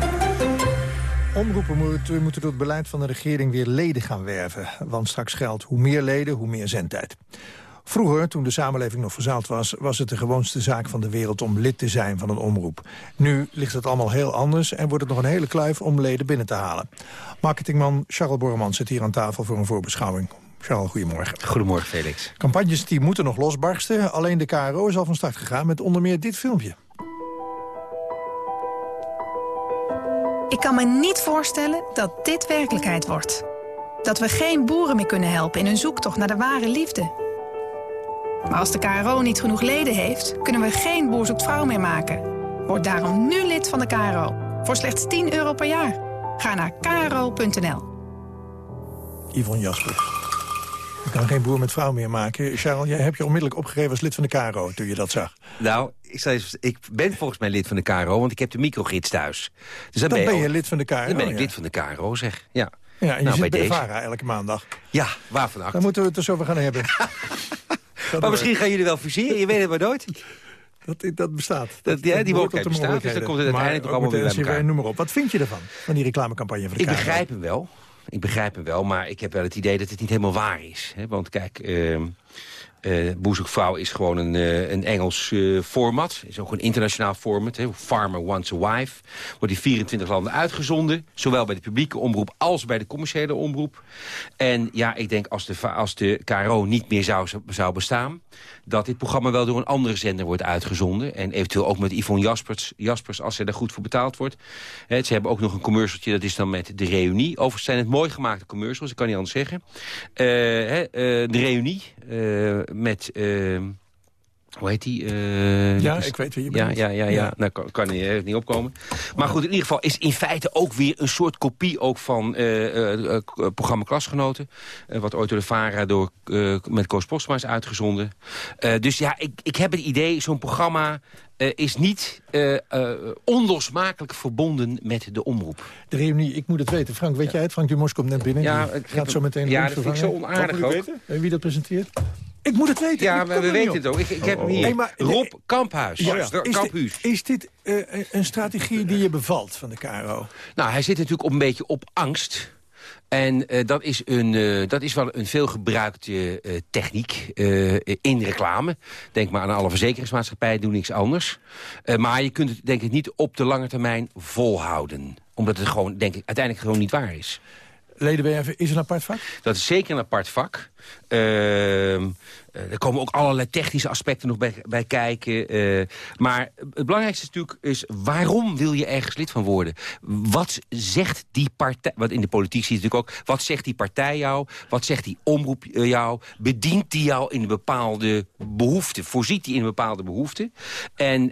Omroepen moeten, moeten door het beleid van de regering weer leden gaan werven. Want straks geldt hoe meer leden, hoe meer zendtijd. Vroeger, toen de samenleving nog verzaald was... was het de gewoonste zaak van de wereld om lid te zijn van een omroep. Nu ligt het allemaal heel anders en wordt het nog een hele kluif om leden binnen te halen. Marketingman Charles Borreman zit hier aan tafel voor een voorbeschouwing. Charles, goedemorgen. Goedemorgen, Felix. Campagnes die moeten nog losbarsten. Alleen de KRO is al van start gegaan met onder meer dit filmpje. Ik kan me niet voorstellen dat dit werkelijkheid wordt. Dat we geen boeren meer kunnen helpen in hun zoektocht naar de ware liefde. Maar als de KRO niet genoeg leden heeft, kunnen we geen Boer zoekt vrouw meer maken. Word daarom nu lid van de KRO. Voor slechts 10 euro per jaar. Ga naar kro.nl. Yvonne Jasper. Je kan geen boer met vrouw meer maken. Charles, jij hebt je onmiddellijk opgegeven als lid van de KRO toen je dat zag. Nou, ik, eens- ik ben volgens mij lid van de KRO, want ik heb de microgids thuis. Dus Dan ben je al- lid van de KRO, Dan ben ik ja. lid van de KRO, zeg. Ja, Ja, en je Nou, zit bij, bij de deze. VARA elke maandag. Ja, waarvan acte. Daar moeten we het dus over gaan hebben. Maar misschien gaan jullie wel fuseren, je weet het maar nooit. Dat, dat bestaat. Dat, ja, die mogelijkheid bestaat, dus dan komt het uiteindelijk Maar allemaal ook weer bij de elkaar. Noem maar op. Wat vind je ervan, van die reclamecampagne van de Ik KRO? begrijp hem wel. Ik begrijp hem wel, maar ik heb wel het idee dat het niet helemaal waar is. Hè? Want kijk, ehm eh Boezekvrouw is gewoon een, eh, een Engels eh, format. is ook een internationaal format. Farmer Wants a Wife. Wordt in 24 landen uitgezonden. Zowel bij de publieke omroep als bij de commerciële omroep. En ja, ik denk als de, als de KRO niet meer zou, zou bestaan... dat dit programma wel door een andere zender wordt uitgezonden. En eventueel ook met Yvonne Jaspers, Jaspers als zij daar goed voor betaald wordt. Ze hebben ook nog een commercialtje, dat is dan met de reunie. Overigens zijn het mooi gemaakte commercials, ik kan niet anders zeggen. Eh, eh, de reunie eh, met... hoe heet die? Eh, Ja, dus- ik weet wie je ja, bedoelt. ja, ja, ja. Ja. Nou, kan, kan niet, niet opkomen. Maar goed, in ieder geval is in feite ook weer een soort kopie ook van eh, eh, eh, k- programma Klasgenoten. eh, wat ooit door de VARA door, eh, met Koos Postma is uitgezonden. Eh, dus ja, ik, ik heb het idee, zo'n programma eh, is niet eh, eh, onlosmakelijk verbonden met de omroep. De reunie, ik moet het weten. Frank, weet jij het? Frank Dumos komt net binnen. Ja, ik heb gaat zo meteen ja, dat vind ik zo onaardig ook. weten? Wie dat presenteert? Ik moet het weten. Ja, maar we weten het ook. Ik, ik heb hem hier. Hey, maar- Rob Kamphuis. Ja, Ja, is, dit, Kamphuis. is dit eh, een- een strategie die je bevalt van de KRO? Nou, hij zit natuurlijk op een beetje op angst. En eh, dat, is een, eh, dat is wel een veelgebruikte eh, techniek eh, in reclame. Denk maar aan alle verzekeringsmaatschappijen, doen niks anders. Eh, maar je kunt het denk ik niet op de lange termijn volhouden. Omdat het gewoon, denk ik, uiteindelijk gewoon niet waar is. Ledenwerven is een apart vak? Dat is zeker een apart vak. Ehm, eh, er komen ook allerlei technische aspecten nog bij, kijken. eh, maar het belangrijkste is natuurlijk is... waarom wil je ergens lid van worden? Wat zegt die partij... Wat in de politiek zie je natuurlijk ook... wat zegt die partij jou? Wat zegt die omroep eh, jou? Bedient die jou in een bepaalde behoefte? Voorziet die in een bepaalde behoefte? En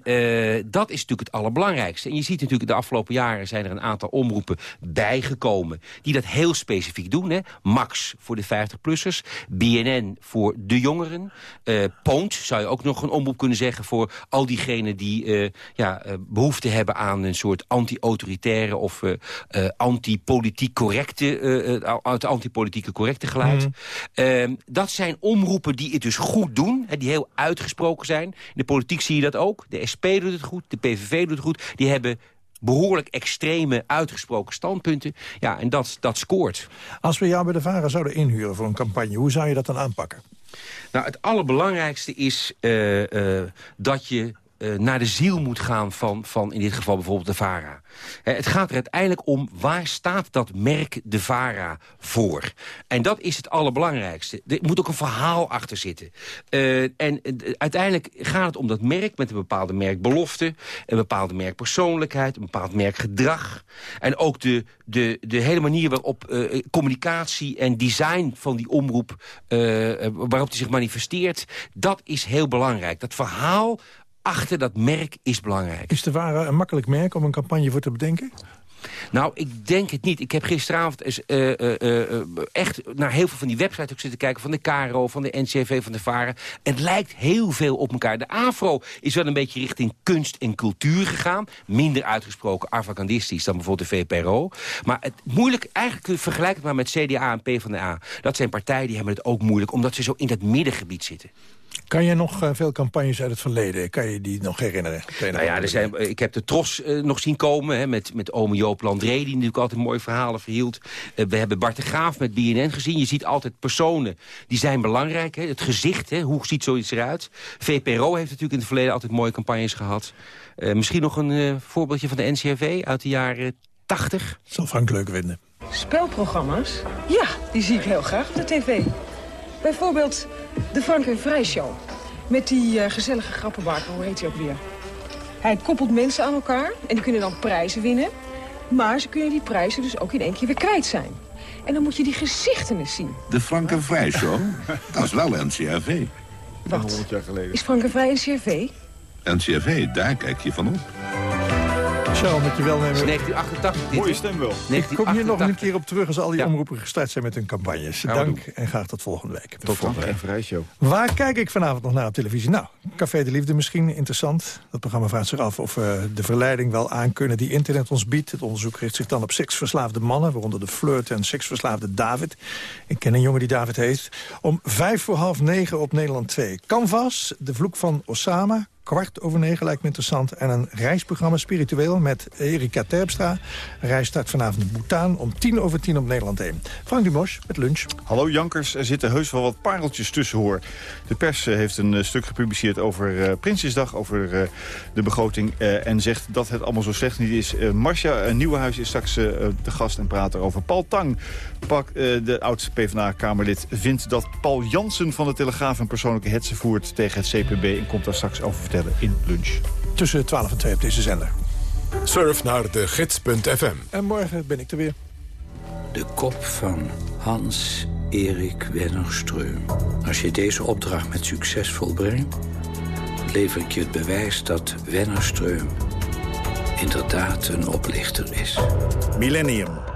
dat is natuurlijk het allerbelangrijkste. En je ziet natuurlijk de afgelopen jaren... zijn er een aantal omroepen bijgekomen... die dat heel specifiek doen. Hè? Max voor de 50-plussers. BNN voor de jongeren. eh Poont zou je ook nog een omroep kunnen zeggen... voor al diegenen die eh, ja, eh, behoefte hebben aan een soort anti-autoritaire... of anti-politiek correcte, het anti-politieke correcte geluid. Ehm, dat zijn omroepen die het dus goed doen, hè, die heel uitgesproken zijn. In de politiek zie je dat ook. De SP doet het goed, de PVV doet het goed. Die hebben behoorlijk extreme, uitgesproken standpunten. Ja, en dat, dat scoort. Als we jou bij de VARA zouden inhuren voor een campagne... hoe zou je dat dan aanpakken? Nou, het allerbelangrijkste is eh, eh, dat je eh, naar de ziel moet gaan van, van in dit geval bijvoorbeeld de VARA. het gaat er uiteindelijk om waar staat dat merk de VARA voor. En dat is het allerbelangrijkste. Er moet ook een verhaal achter zitten. Uh, en uiteindelijk gaat het om dat merk met een bepaalde merkbelofte... een bepaalde merkpersoonlijkheid, een bepaald merkgedrag. En ook de, de, de hele manier waarop communicatie en design van die omroep... waarop die zich manifesteert, dat is heel belangrijk. Dat verhaal achter dat merk is belangrijk. Is de Ware een makkelijk merk om een campagne voor te bedenken? Nou, ik denk het niet. Ik heb gisteravond eens, uh, uh, echt naar heel veel van die websites ook zitten kijken... van de KRO, van de NCV, van de VARA. Het lijkt heel veel op elkaar. De AFRO is wel een beetje richting kunst en cultuur gegaan. Minder uitgesproken avakandistisch dan bijvoorbeeld de VPRO. Maar het moeilijk, eigenlijk vergelijk het maar met CDA en PvdA. Dat zijn partijen die hebben het ook moeilijk... omdat ze zo in dat middengebied zitten. Kan je nog uh, veel campagnes uit het verleden, kan je die nog herinneren? Nou ja, er zijn, ik heb de Tros uh, nog zien komen hè, met, met ome Joop Landré... die natuurlijk altijd mooie verhalen verhield. Uh, we hebben Bart de Graaf met BNN gezien. Je ziet altijd personen, die zijn belangrijk. Hè. Het gezicht, hè, hoe ziet zoiets eruit? VPRO heeft natuurlijk in het verleden altijd mooie campagnes gehad. misschien nog een voorbeeldje van de NCRV uit de jaren 80? Zal Frank leuk vinden. Spelprogramma's? Ja, die zie ik heel graag op de tv. Bijvoorbeeld de Frank en Vrij Show. Met die uh, gezellige grappenbaker, hoe heet hij ook weer? Hij koppelt mensen aan elkaar en die kunnen dan prijzen winnen. Maar ze kunnen die prijzen dus ook in één keer weer kwijt zijn. En dan moet je die gezichten eens zien. De Frank en Vrij Show? dat is wel NCRV. Wat? Is Frank en Vrij NCRV? NCRV, daar kijk je van op. Charles, met je welnemen. 1988. Mooie stem wel. Ik kom hier nog een keer op terug als al die omroepen gestart zijn met hun campagnes. Dank en graag tot volgende week. Tot volgende week. Vrij show. Waar kijk ik vanavond nog naar op televisie? Nou, Café de Liefde misschien, interessant. Dat programma vraagt zich af of we de verleiding wel aankunnen die internet ons biedt. Het onderzoek richt zich dan op seksverslaafde mannen, waaronder de flirt en seksverslaafde David. Ik ken een jongen die David heet. Om vijf voor half negen op Nederland 2. Canvas, de vloek van Osama, kwart over negen lijkt me interessant. En een reisprogramma spiritueel met Erika Terpstra. reis start vanavond in Bhutan om tien over tien op Nederland 1. Frank Dumos met lunch. Hallo Jankers, er zitten heus wel wat pareltjes tussen hoor. De pers eh, heeft een eh, stuk gepubliceerd over uh, Prinsjesdag, over de begroting... En zegt dat het allemaal zo slecht niet is. Marcia Nieuwenhuis is straks de gast en praat erover. Paul Tang, pak, de oudste PvdA-kamerlid, vindt dat Paul Jansen van de Telegraaf... een persoonlijke hetze voert tegen het CPB en komt daar straks over vertellen in lunch. Tussen 12 en 2 op deze zender. Surf naar de gids.fm. En morgen ben ik er weer. De kop van Hans-Erik Wennerstreum. Als je deze opdracht met succes volbrengt... lever ik je het bewijs dat Wennerstreum inderdaad een oplichter is. Millennium.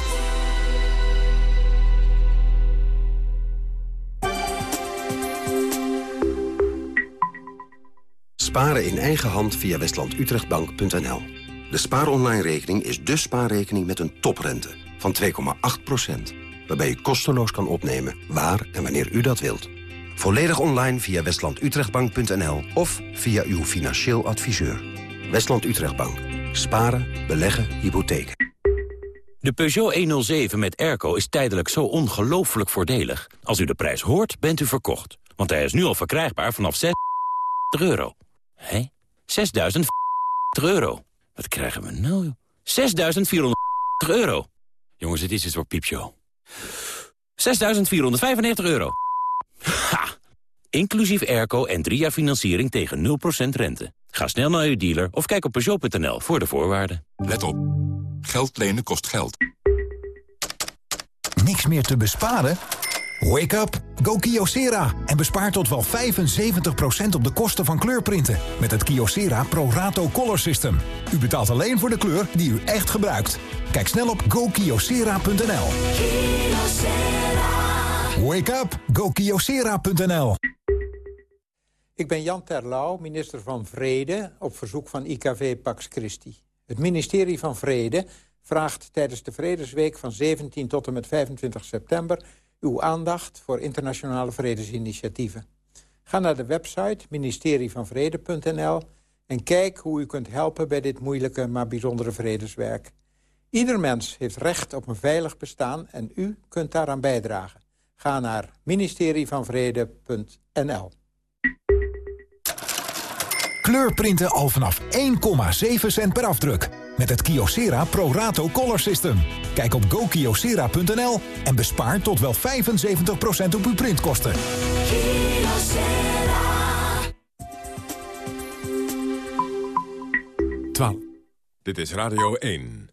Sparen in eigen hand via westlandutrechtbank.nl. De spaaronline-rekening is de spaarrekening met een toprente van 2,8%. Waarbij u kosteloos kan opnemen waar en wanneer u dat wilt. Volledig online via westlandutrechtbank.nl of via uw financieel adviseur. Westland Utrechtbank. Sparen, beleggen, hypotheken. De Peugeot 107 met airco is tijdelijk zo ongelooflijk voordelig. Als u de prijs hoort, bent u verkocht. Want hij is nu al verkrijgbaar vanaf 6 euro. Hé? 6.000 euro. Wat krijgen we nou? 6.400 euro. Jongens, dit is het voor piepshow. 6.495 euro. Ha! Inclusief airco en drie jaar financiering tegen 0% rente. Ga snel naar uw dealer of kijk op Peugeot.nl voor de voorwaarden. Let op. Geld lenen kost geld. Niks meer te besparen? Wake up, go Kyocera en bespaar tot wel 75% op de kosten van kleurprinten met het Kyocera Pro Rato Color System. U betaalt alleen voor de kleur die u echt gebruikt. Kijk snel op gokyocera.nl. Wake up, gokyocera.nl. Ik ben Jan Terlouw, minister van Vrede, op verzoek van IKV Pax Christi. Het ministerie van Vrede vraagt tijdens de Vredesweek van 17 tot en met 25 september... uw aandacht voor internationale vredesinitiatieven. Ga naar de website ministerievanvrede.nl en kijk hoe u kunt helpen bij dit moeilijke maar bijzondere vredeswerk. Ieder mens heeft recht op een veilig bestaan en u kunt daaraan bijdragen. Ga naar ministerievanvrede.nl. Kleurprinten al vanaf 1,7 cent per afdruk. Met het Kyocera Pro Rato Color System. Kijk op gokyocera.nl en bespaar tot wel 75% op uw printkosten. 12. Dit is Radio 1.